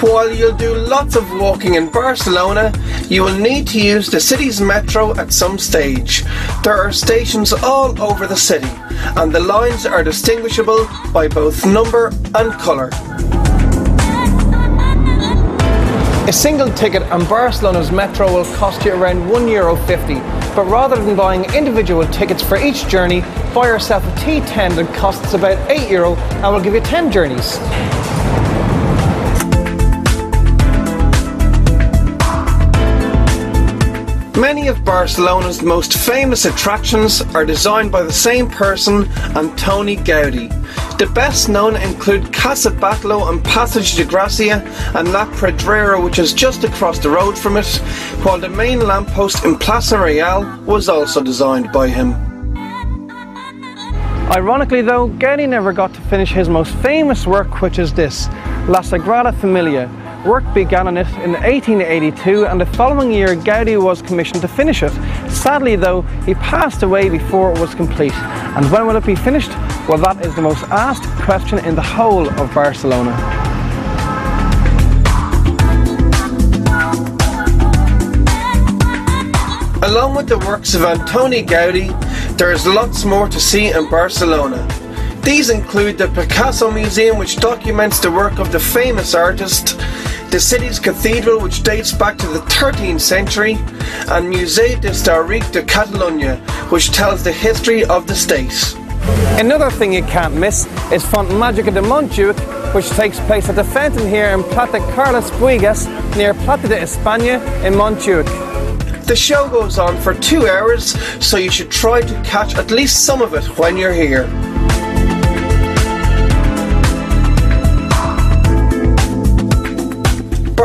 While you'll do lots of walking in Barcelona, you will need to use the city's metro at some stage. There are stations all over the city, and the lines are distinguishable by both number and colour. A single ticket on Barcelona's metro will cost you around €1.50, but rather than buying individual tickets for each journey, buy yourself a T10 that costs about €8 and will give you 10 journeys. Many of Barcelona's most famous attractions are designed by the same person, Antoni Gaudi. The best known include Casa Batlló and Passage de Gracia and La Pedrera, which is just across the road from it, while the main lamppost in Plaza Real was also designed by him. Ironically, though, Gaudi never got to finish his most famous work, which is this La Sagrada Familia. Work began on it in 1882, and the following year, Gaudi was commissioned to finish it. Sadly, though, he passed away before it was complete. And when will it be finished? Well, that is the most asked question in the whole of Barcelona. Along with the works of Antoni Gaudi, there is lots more to see in Barcelona. These include the Picasso Museum, which documents the work of the famous artist, the city's cathedral, which dates back to the 13th century, and Museu d'Històric de Catalunya, which tells the history of the state. Another thing you can't miss is Font Magica de Montjuic, which takes place at the fountain here in Plata Carlos Buigas near Plata de España in Montjuic. The show goes on for two hours, so you should try to catch at least some of it when you're here.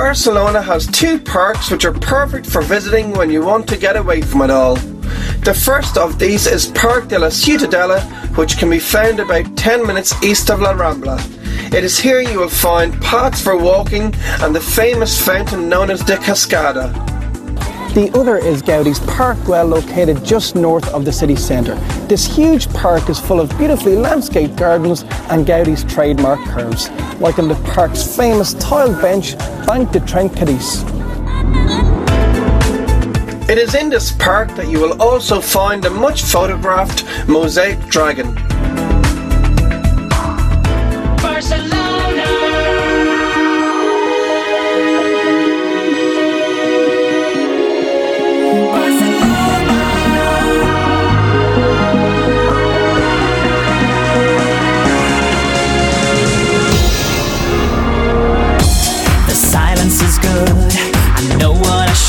Barcelona has two parks which are perfect for visiting when you want to get away from it all. The first of these is Parc de la Ciutadella, which can be found about 10 minutes east of La Rambla. It is here you will find paths for walking and the famous fountain known as the Cascada. The other is Gaudi's Park Well, located just north of the city centre. This huge park is full of beautifully landscaped gardens and Gaudi's trademark curves, like on the park's famous tiled bench, Banc de Trencadís. It is in this park that you will also find the much photographed mosaic dragon.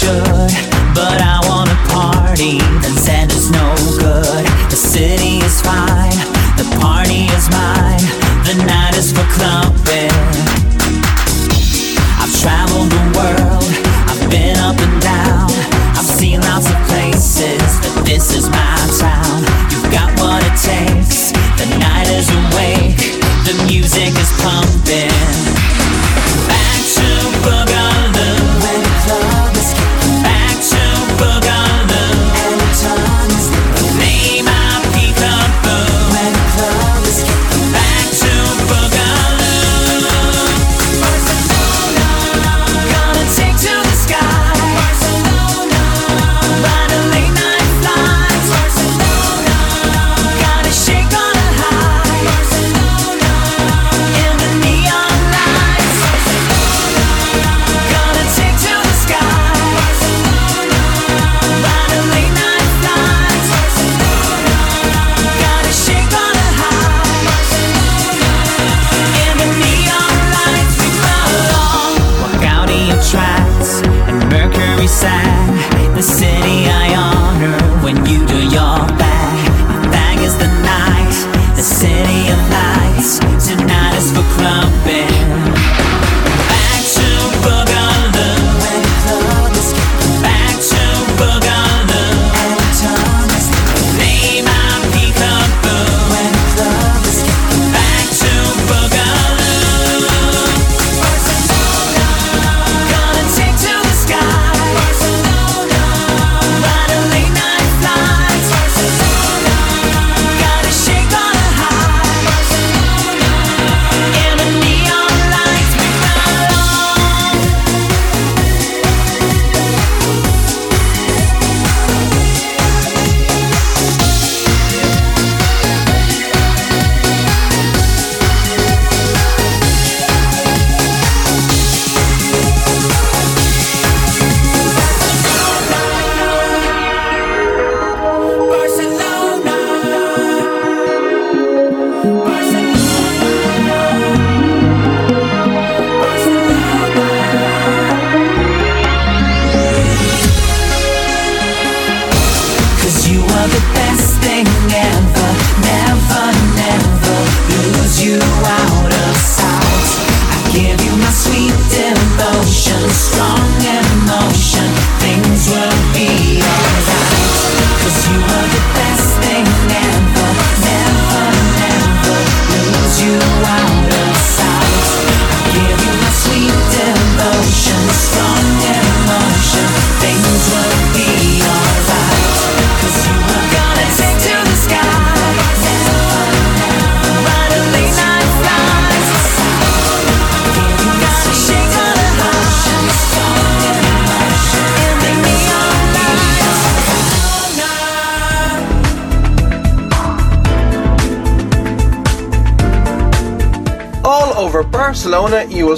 Should, but I want to party. The Zen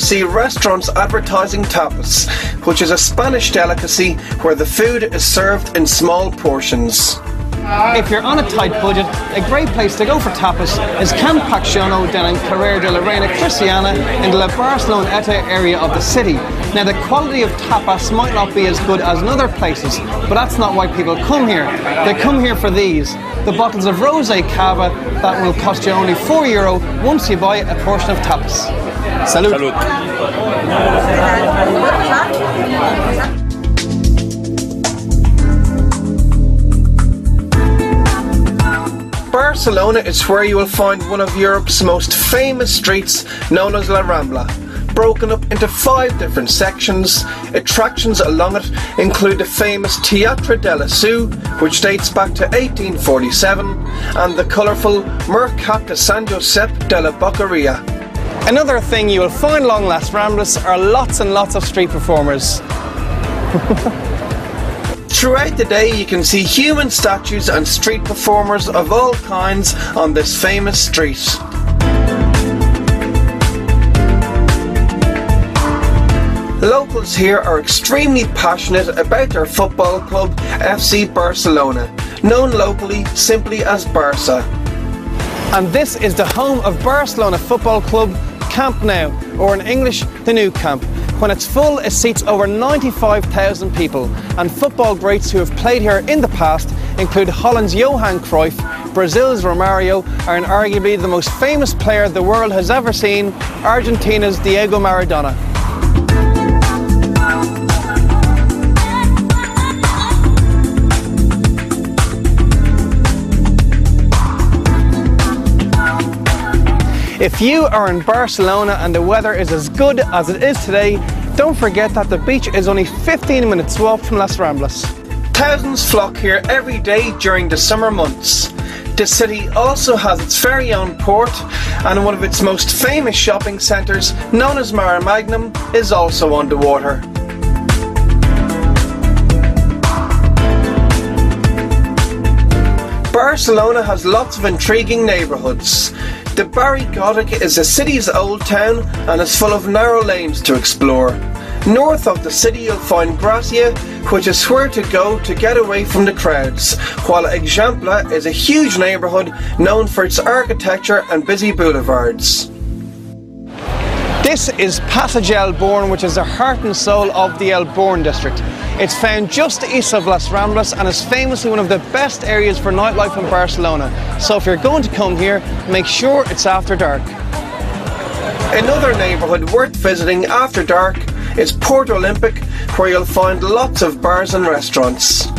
see restaurants advertising tapas, which is a Spanish delicacy where the food is served in small portions. If you're on a tight budget, a great place to go for tapas is Camp Pacciano down in Carrera de la Reina Cristiana in the Barceloneta area of the city. Now, the quality of tapas might not be as good as in other places, but that's not why people come here. They come here for these the bottles of rosé cava that will cost you only 4 euro once you buy a portion of tapas. Salud. Barcelona is where you will find one of Europe's most famous streets known as La Rambla. Broken up into five different sections, attractions along it include the famous Teatre de la Sue, which dates back to 1847, and the colourful Mercat de San Josep de la Boqueria. Another thing you will find along Las Ramblas are lots and lots of street performers. Throughout the day, you can see human statues and street performers of all kinds on this famous street. Locals here are extremely passionate about their football club, FC Barcelona, known locally simply as Barca. And this is the home of Barcelona Football Club Camp Now, or in English, the new camp. When it's full, it seats over 95,000 people, and football greats who have played here in the past include Holland's Johan Cruyff, Brazil's Romario, and arguably the most famous player the world has ever seen, Argentina's Diego Maradona. If you are in Barcelona and the weather is as good as it is today, don't forget that the beach is only 15 minutes walk from Las Ramblas. Thousands flock here every day during the summer months. The city also has its very own port, and one of its most famous shopping centres, known as Mara Magnum, is also on the water. Barcelona has lots of intriguing neighbourhoods. The Barri Gothic is the city's old town and is full of narrow lanes to explore. North of the city you'll find Gracia, which is where to go to get away from the crowds, while Eixample is a huge neighbourhood known for its architecture and busy boulevards. This is Passage El Born, which is the heart and soul of the El Born district. It's found just east of Las Ramblas and is famously one of the best areas for nightlife in Barcelona. So if you're going to come here, make sure it's after dark. Another neighbourhood worth visiting after dark is Port Olympic, where you'll find lots of bars and restaurants.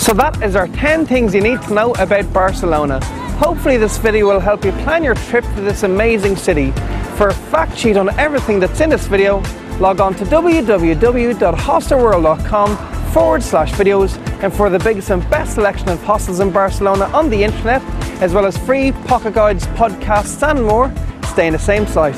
So that is our 10 things you need to know about Barcelona. Hopefully this video will help you plan your trip to this amazing city. For a fact sheet on everything that's in this video, log on to www.hostelworld.com forward slash videos and for the biggest and best selection of hostels in Barcelona on the internet, as well as free pocket guides, podcasts and more, stay in the same site.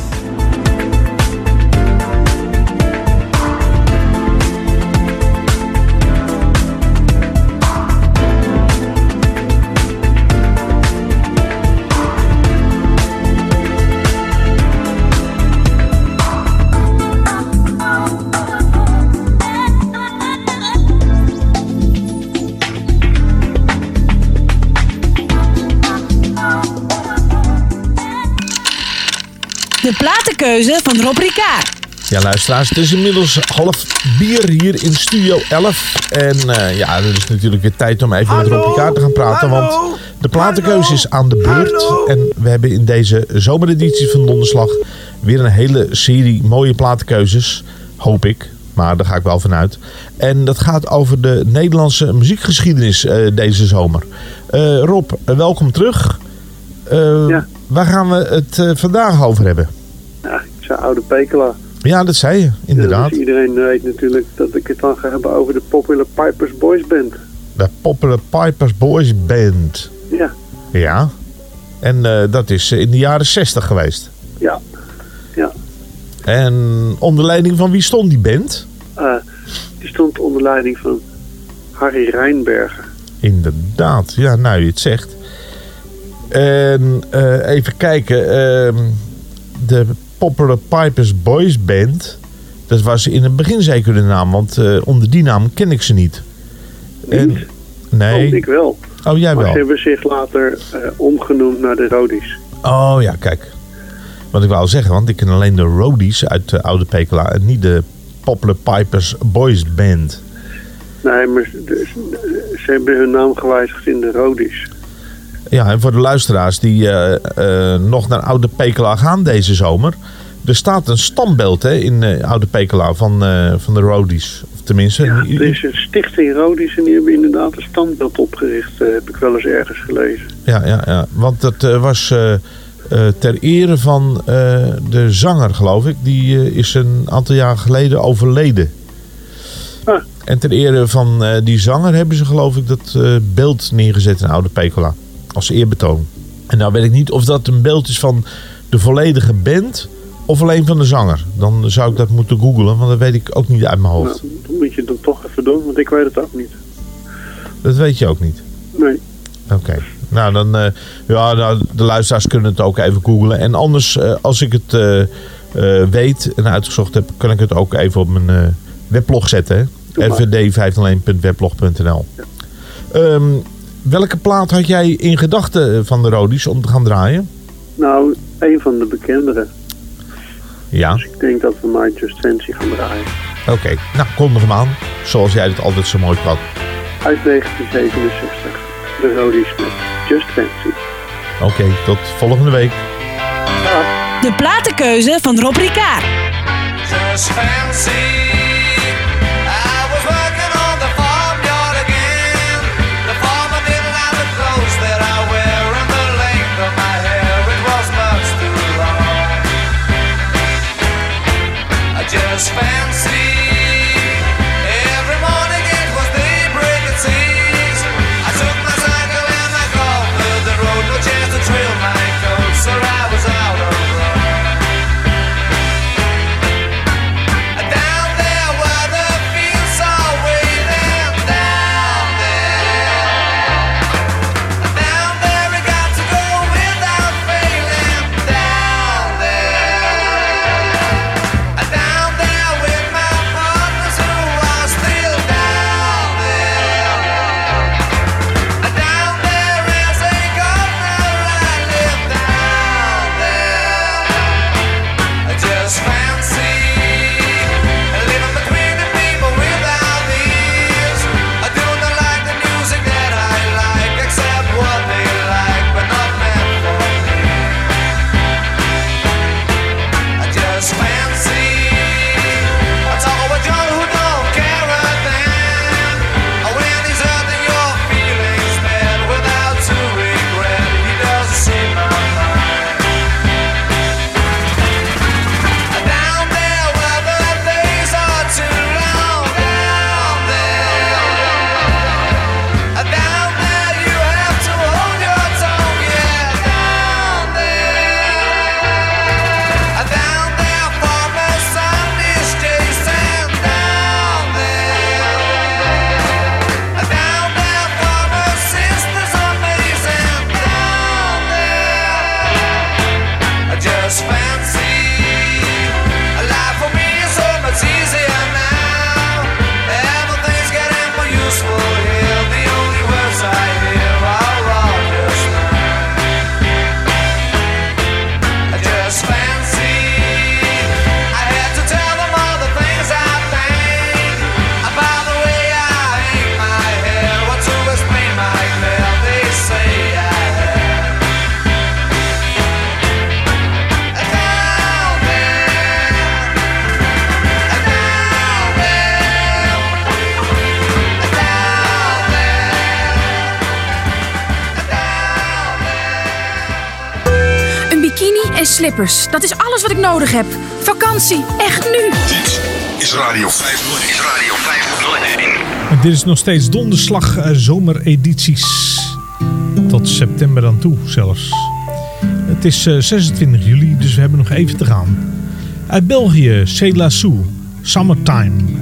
De platenkeuze van Rob Ricard. Ja, luisteraars, het is inmiddels half bier hier in Studio 11. En eh, ja, het is natuurlijk weer tijd om even met Rob Ricard te gaan praten. want de platenkeuze is aan de beurt. En we hebben in deze zomereditie van Donderslag weer een hele serie mooie platenkeuzes. Hoop ik. Maar daar ga ik wel vanuit. En dat gaat over de Nederlandse muziekgeschiedenis eh, deze zomer. Eh, Rob, welkom terug. Eh, Waar gaan we het eh, vandaag over hebben? Ja, ik zei oude Pekela. Ja, dat zei je, inderdaad. Dus iedereen weet natuurlijk dat ik het dan ga hebben over de Popular Pipers Boys Band. De Popular Pipers Boys Band. Ja, Ja. En eh, dat is in de jaren 60 geweest. ja, ja. En onder leiding van wie stond die band? Eh, die stond onder leiding van Harry Rijnbergen. Inderdaad, ja, nou je het zegt. En eh, even kijken. ehm, de Popular Pipers Boys Band. Dat was in het begin zeker de naam, want eh, onder die naam ken ik ze niet. En, nee. Oh, ik wel. Oh, jij Maar wel. ze hebben zich later eh, omgenoemd naar de Rodies. Oh ja, kijk. Wat ik wou zeggen, want ik ken alleen de Roadies uit de oude Pekela en niet de Popular Pipers Boys Band. Nee, maar ze, ze hebben hun naam gewijzigd in de Rodies. Ja, en voor de luisteraars die eh, eh, nog naar Oude Pekela gaan deze zomer. Er staat een standbeeld hè, in eh, Oude Pekela van, van de Roadies. Of tenminste, Ja, er is een stichting Rodies en die hebben inderdaad een standbeeld opgericht. heb ik wel eens ergens gelezen. ja, ja, ja. want dat was ter ere van de zanger, geloof ik. Die is een aantal jaar geleden overleden. Ah. En ter ere van die zanger hebben ze, geloof ik, dat beeld neergezet in Oude Pekela. Als eerbetoon. En nou weet ik niet of dat een beeld is van de volledige band of alleen van de zanger. Dan zou ik dat moeten googlen, want dat weet ik ook niet uit mijn hoofd. Nou, dan moet je dat toch even doen, want ik weet het ook niet. Dat weet je ook niet. Nee. Oké. Nou, dan, eh, ja, nou, de luisteraars kunnen het ook even googlen. En anders, eh, als ik het eh, weet en uitgezocht heb, kan ik het ook even op mijn weblog zetten. hè. Doe maar. rvd501.weblog.nl Ehm, Welke plaat had jij in gedachten van de Rodies om te gaan draaien? Nou, een van de bekendere. Ja, Ik denk dat we maar Just Fancy gaan draaien. oké. Nou, kondig hem aan. Zoals jij het altijd zo mooi kan. Uit 1967. De Rodies met Just Fancy. Oké, tot volgende week. De platenkeuze van Rob Ricard. Just fancy. I just Dat is alles wat ik nodig heb. Vakantie, echt nu. Dit is Radio 501. Is Radio 501. En dit is nog steeds donderslag eh, zomeredities. Tot september aan toe zelfs. Het is eh, 26 juli, dus we hebben nog even te gaan. Uit België, C'est la Sou, Summertime.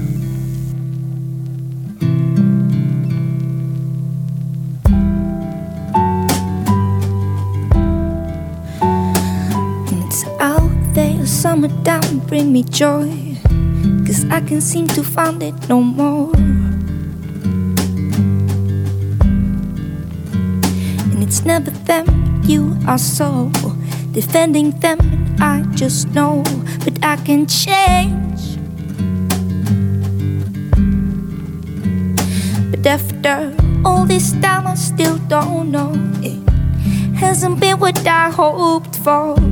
Bring me joy. Cause I can't seem to find it no more. And it's never them, you are so defending them. I just know, but I can change. But after all this time, I still don't know. It hasn't been what I hoped for.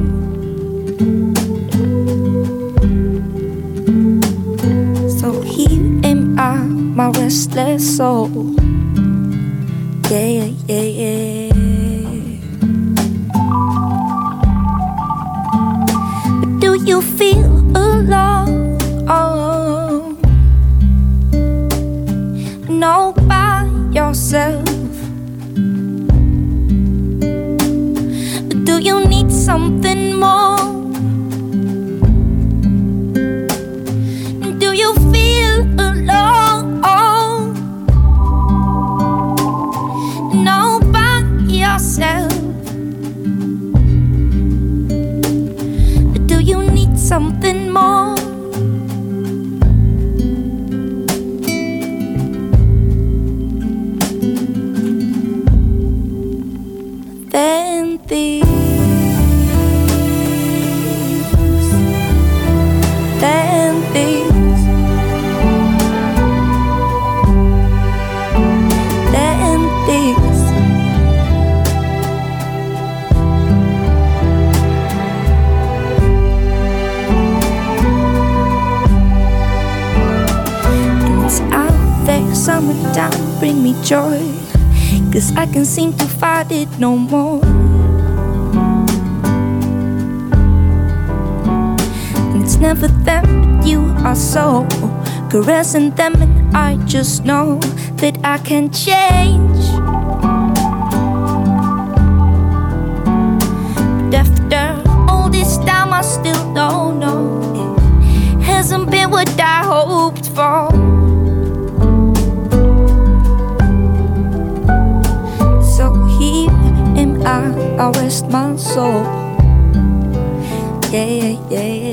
Restless soul. Yeah, yeah, yeah. But do you feel something more? No more. And it's never them, but you are so caressing them, and I just know that I can change. But after all this time, I still don't know. It hasn't been what I hoped for. I, I rest my soul. Yeah, yeah, yeah.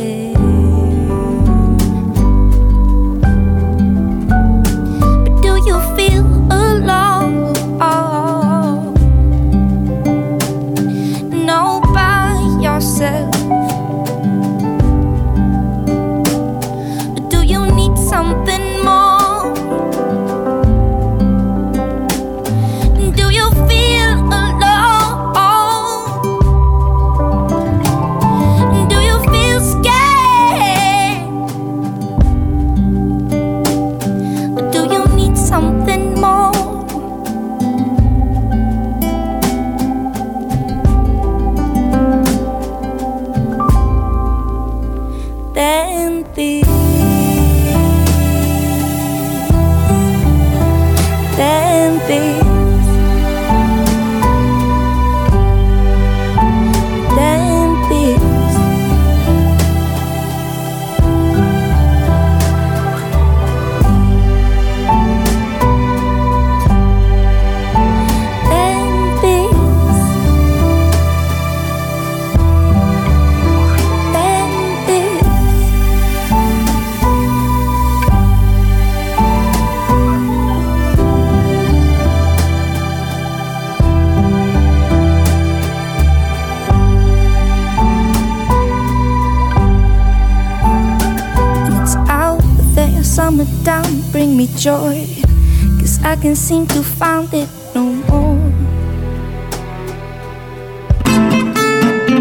Seem to find it no more.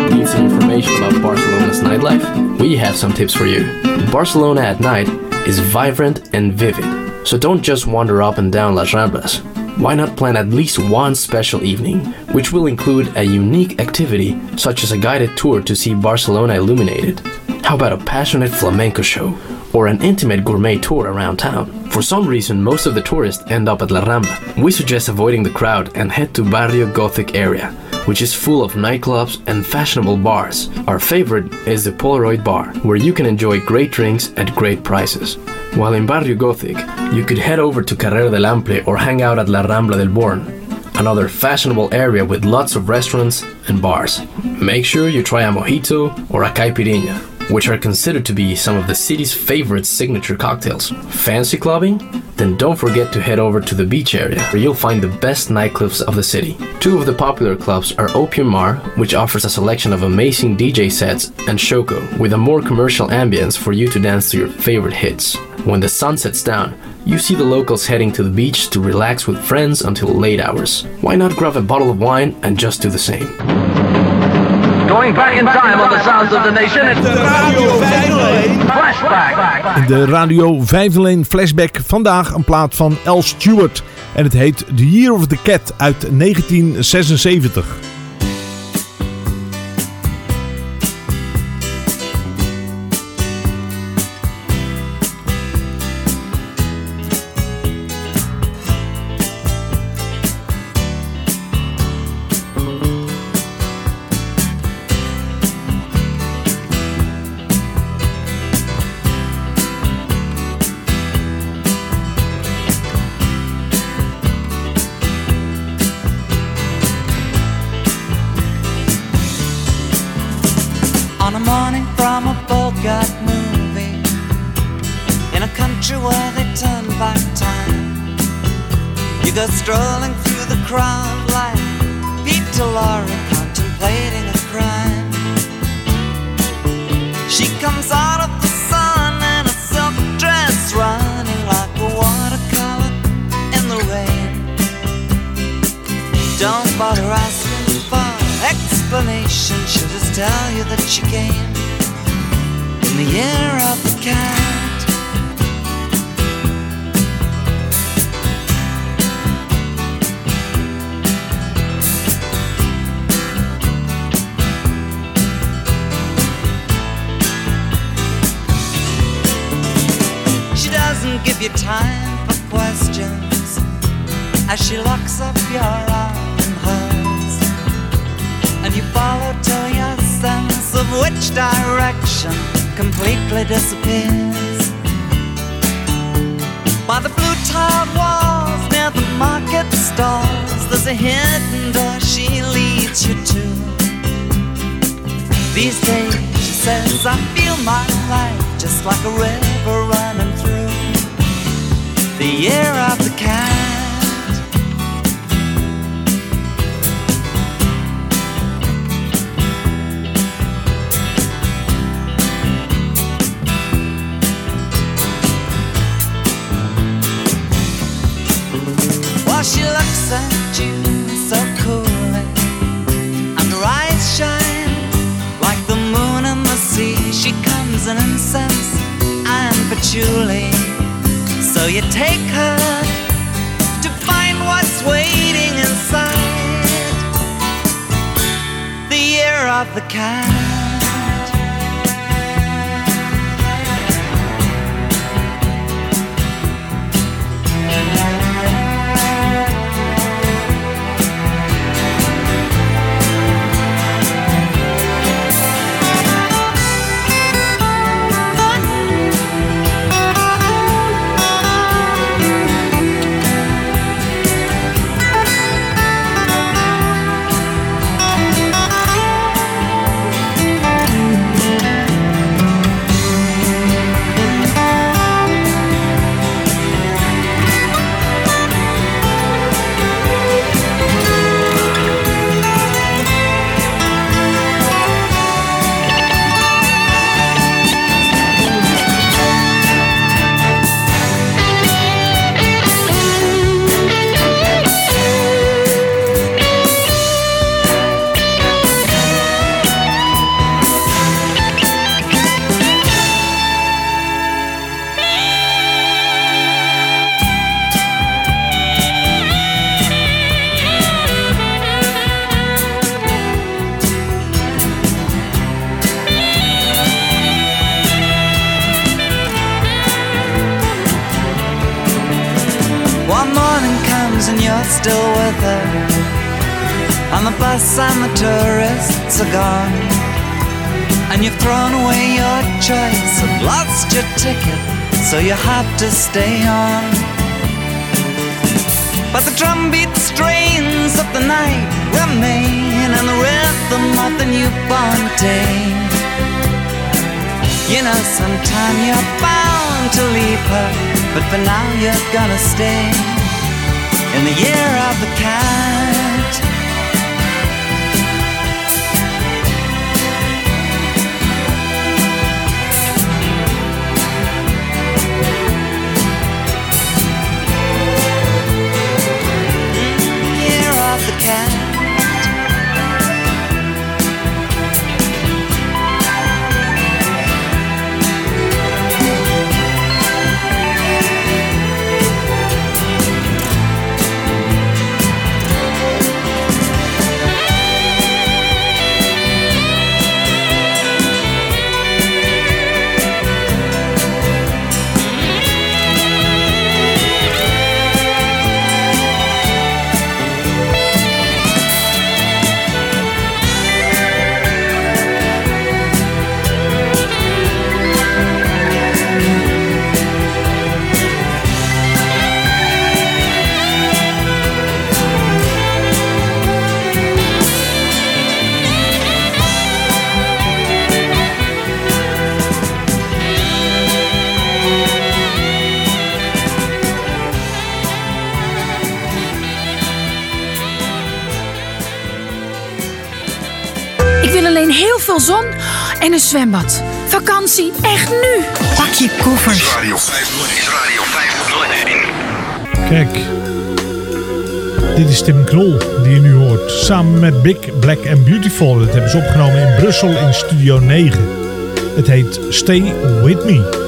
Need some information about Barcelona's nightlife? We have some tips for you. Barcelona at night is vibrant and vivid, so don't just wander up and down Las Ramblas. Why not plan at least one special evening, which will include a unique activity such as a guided tour to see Barcelona illuminated? How about a passionate flamenco show? Or an intimate gourmet tour around town? For some reason, most of the tourists end up at La Rambla. We suggest avoiding the crowd and head to Barrio Gothic area, which is full of nightclubs and fashionable bars. Our favorite is the Polaroid Bar, where you can enjoy great drinks at great prices. While in Barrio Gothic, you could head over to Carrera del Ample or hang out at La Rambla del Born, another fashionable area with lots of restaurants and bars. Make sure you try a mojito or a caipirinha, which are considered to be some of the city's favorite signature cocktails. Fancy clubbing? Then don't forget to head over to the beach area, where you'll find the best nightclubs of the city. Two of the popular clubs are Opium Mar, which offers a selection of amazing DJ sets, and Shoko, with a more commercial ambience for you to dance to your favorite hits. When the sun sets down, you see the locals heading to the beach to relax with friends until late hours. Why not grab a bottle of wine and just do the same? Going back in time on the sounds of the nation, the Radio 501 Flashback. De Radio 501 Flashback vandaag een plaat van L. Stewart. En het heet The Year of the Cat uit 1976. zwembad. Vakantie, echt nu! Pak je koffers. Radio 501. Kijk, dit is Tim Knol die je nu hoort. Samen met Big Black and Beautiful. Dat hebben ze opgenomen in Brussel in Studio 9. Het heet Stay With Me.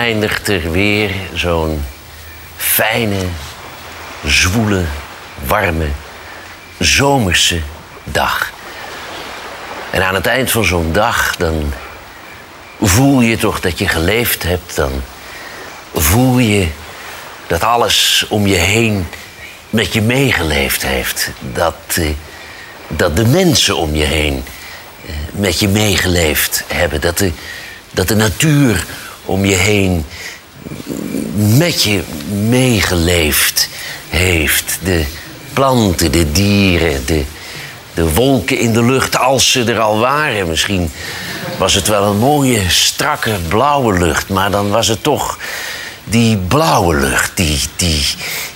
Eindigt er weer zo'n fijne, zwoele, warme, zomerse dag. En aan het eind van zo'n dag, dan voel je toch dat je geleefd hebt. Dan voel je dat alles om je heen met je meegeleefd heeft. Dat, eh, dat de mensen om je heen eh, met je meegeleefd hebben. Dat de, dat de natuur om je heen met je meegeleefd heeft. De planten, de dieren, de, de wolken in de lucht, als ze er al waren. Misschien was het wel een mooie, strakke, blauwe lucht, maar dan was het toch die blauwe lucht die, die,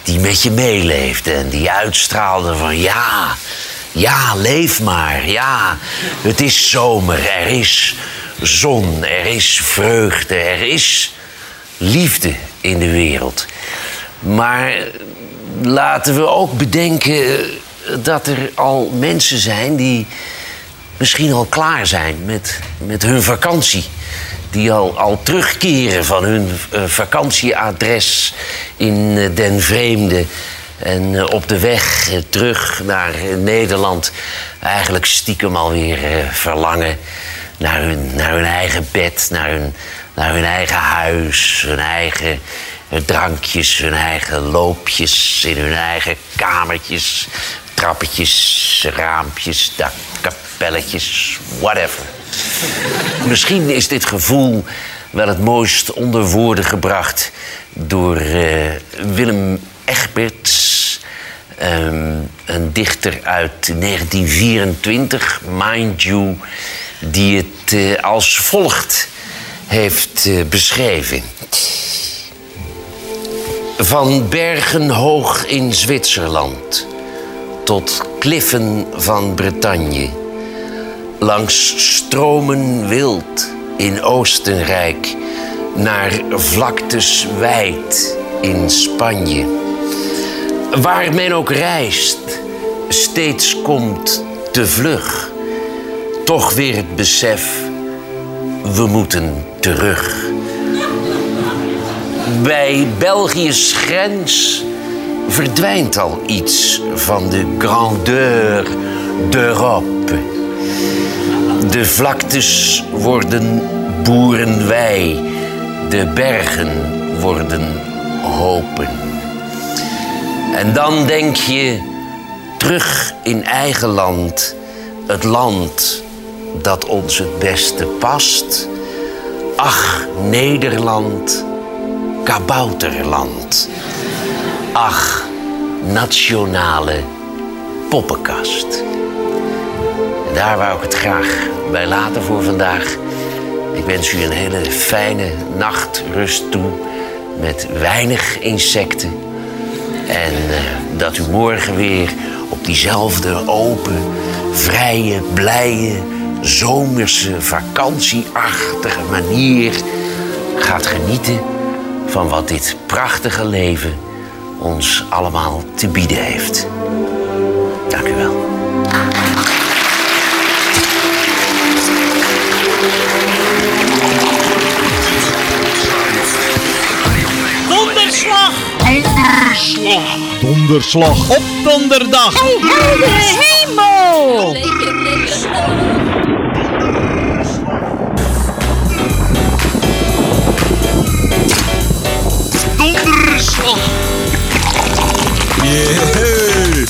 die met je meeleefde en die uitstraalde van ja, ja, leef maar, ja, het is zomer, er is zon, er is vreugde, er is liefde in de wereld. Maar laten we ook bedenken dat er al mensen zijn die misschien al klaar zijn met, met hun vakantie. Die al, al terugkeren van hun eh, vakantieadres in eh, Den Vreemde. En eh, op de weg eh, terug naar Nederland eigenlijk stiekem alweer eh, verlangen naar hun, naar hun eigen bed, naar hun, naar hun eigen huis, hun eigen drankjes, hun eigen loopjes in hun eigen kamertjes, trappetjes, raampjes, dakkapelletjes, whatever. Misschien is dit gevoel wel het mooist onder woorden gebracht door Willem Egberts, ehm, een dichter uit 1924, mind you, die het eh, als volgt heeft eh, beschreven. Van bergen hoog in Zwitserland tot kliffen van Bretagne. Langs stromen wild in Oostenrijk naar vlaktes wijd in Spanje. Waar men ook reist, steeds komt te vlug. Toch weer het besef, we moeten terug. Bij België's grens verdwijnt al iets van de grandeur d'Europe. De vlaktes worden boerenwei, de bergen worden hopen. En dan denk je terug in eigen land, het land dat ons het beste past. Ach, Nederland, kabouterland. Ach, nationale poppenkast. En daar wou ik het graag bij laten voor vandaag. Ik wens u een hele fijne nachtrust toe met weinig insecten. En eh, dat u morgen weer op diezelfde open, vrije, blije, zomerse, vakantieachtige manier gaat genieten van wat dit prachtige leven ons allemaal te bieden heeft. Dank u wel. Donderslag! Donderslag op donderdag. Oh, heldere hemel! Donderslag! Yeah.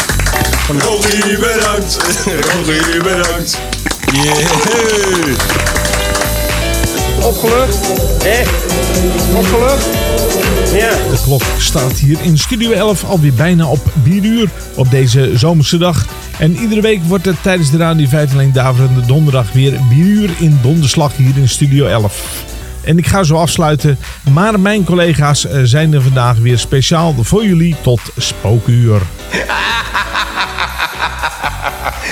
Rogie bedankt. Rogie bedankt. Yeah. Opgelucht? Hé? Opgelucht? Ja. De klok staat hier in Studio 11 alweer bijna op 4 uur op deze zomerse dag. En iedere week wordt het tijdens de Radio 5 alleen Daverende Donderdag weer 4 uur in donderslag hier in Studio 11. En ik ga zo afsluiten, maar mijn collega's eh, zijn er vandaag weer speciaal voor jullie tot spookuur.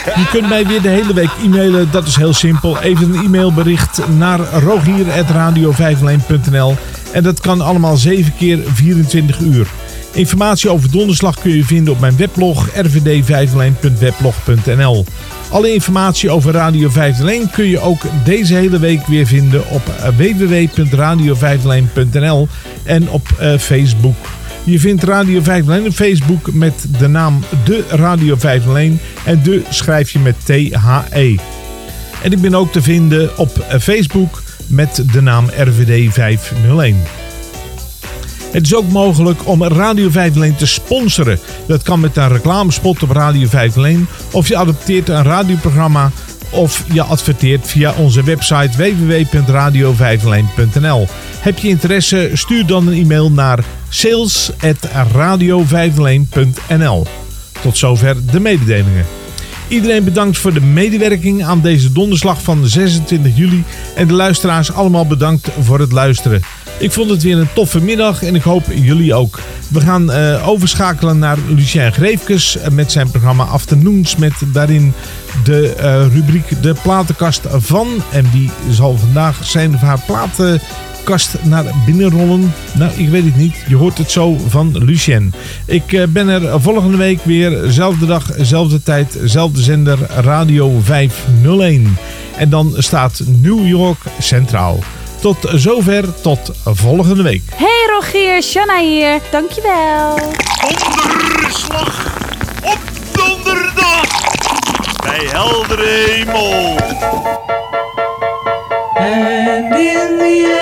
Je kunt mij weer de hele week e-mailen. Dat is heel simpel. Even een e-mailbericht naar rogier.radio501.nl En dat kan allemaal 7 keer 24 uur. Informatie over donderslag kun je vinden op mijn weblog rvd501.weblog.nl. Alle informatie over Radio 501 kun je ook deze hele week weer vinden op www.radio501.nl en op uh, Facebook. Je vindt Radio 501 op Facebook met de naam De Radio 501 en De schrijf je met T-H-E. En ik ben ook te vinden op Facebook met de naam RVD 501. Het is ook mogelijk om Radio 501 te sponsoren. Dat kan met een reclamespot op Radio 501 of je adopteert een radioprogramma of je adverteert via onze website www.radio501.nl. Heb je interesse? Stuur dan een e-mail naar sales@radio501.nl. Tot zover de mededelingen. Iedereen bedankt voor de medewerking aan deze donderslag van 26 juli. En de luisteraars allemaal bedankt voor het luisteren. Ik vond het weer een toffe middag en ik hoop jullie ook. We gaan uh, overschakelen naar Lucien Greefkes met zijn programma Afternoons. Met daarin de uh, rubriek De Platenkast van. En wie zal vandaag zijn of haar platenkast naar binnen rollen? Nou, ik weet het niet. Je hoort het zo van Lucien. Ik uh, ben er volgende week weer. Zelfde dag, zelfde tijd, zelfde zender. Radio 501. En dan staat New York centraal. Tot zover, tot volgende week. Hey Rogier, Shanna hier. Dankjewel. Donderslag op donderdag bij heldere hemel. And in the end.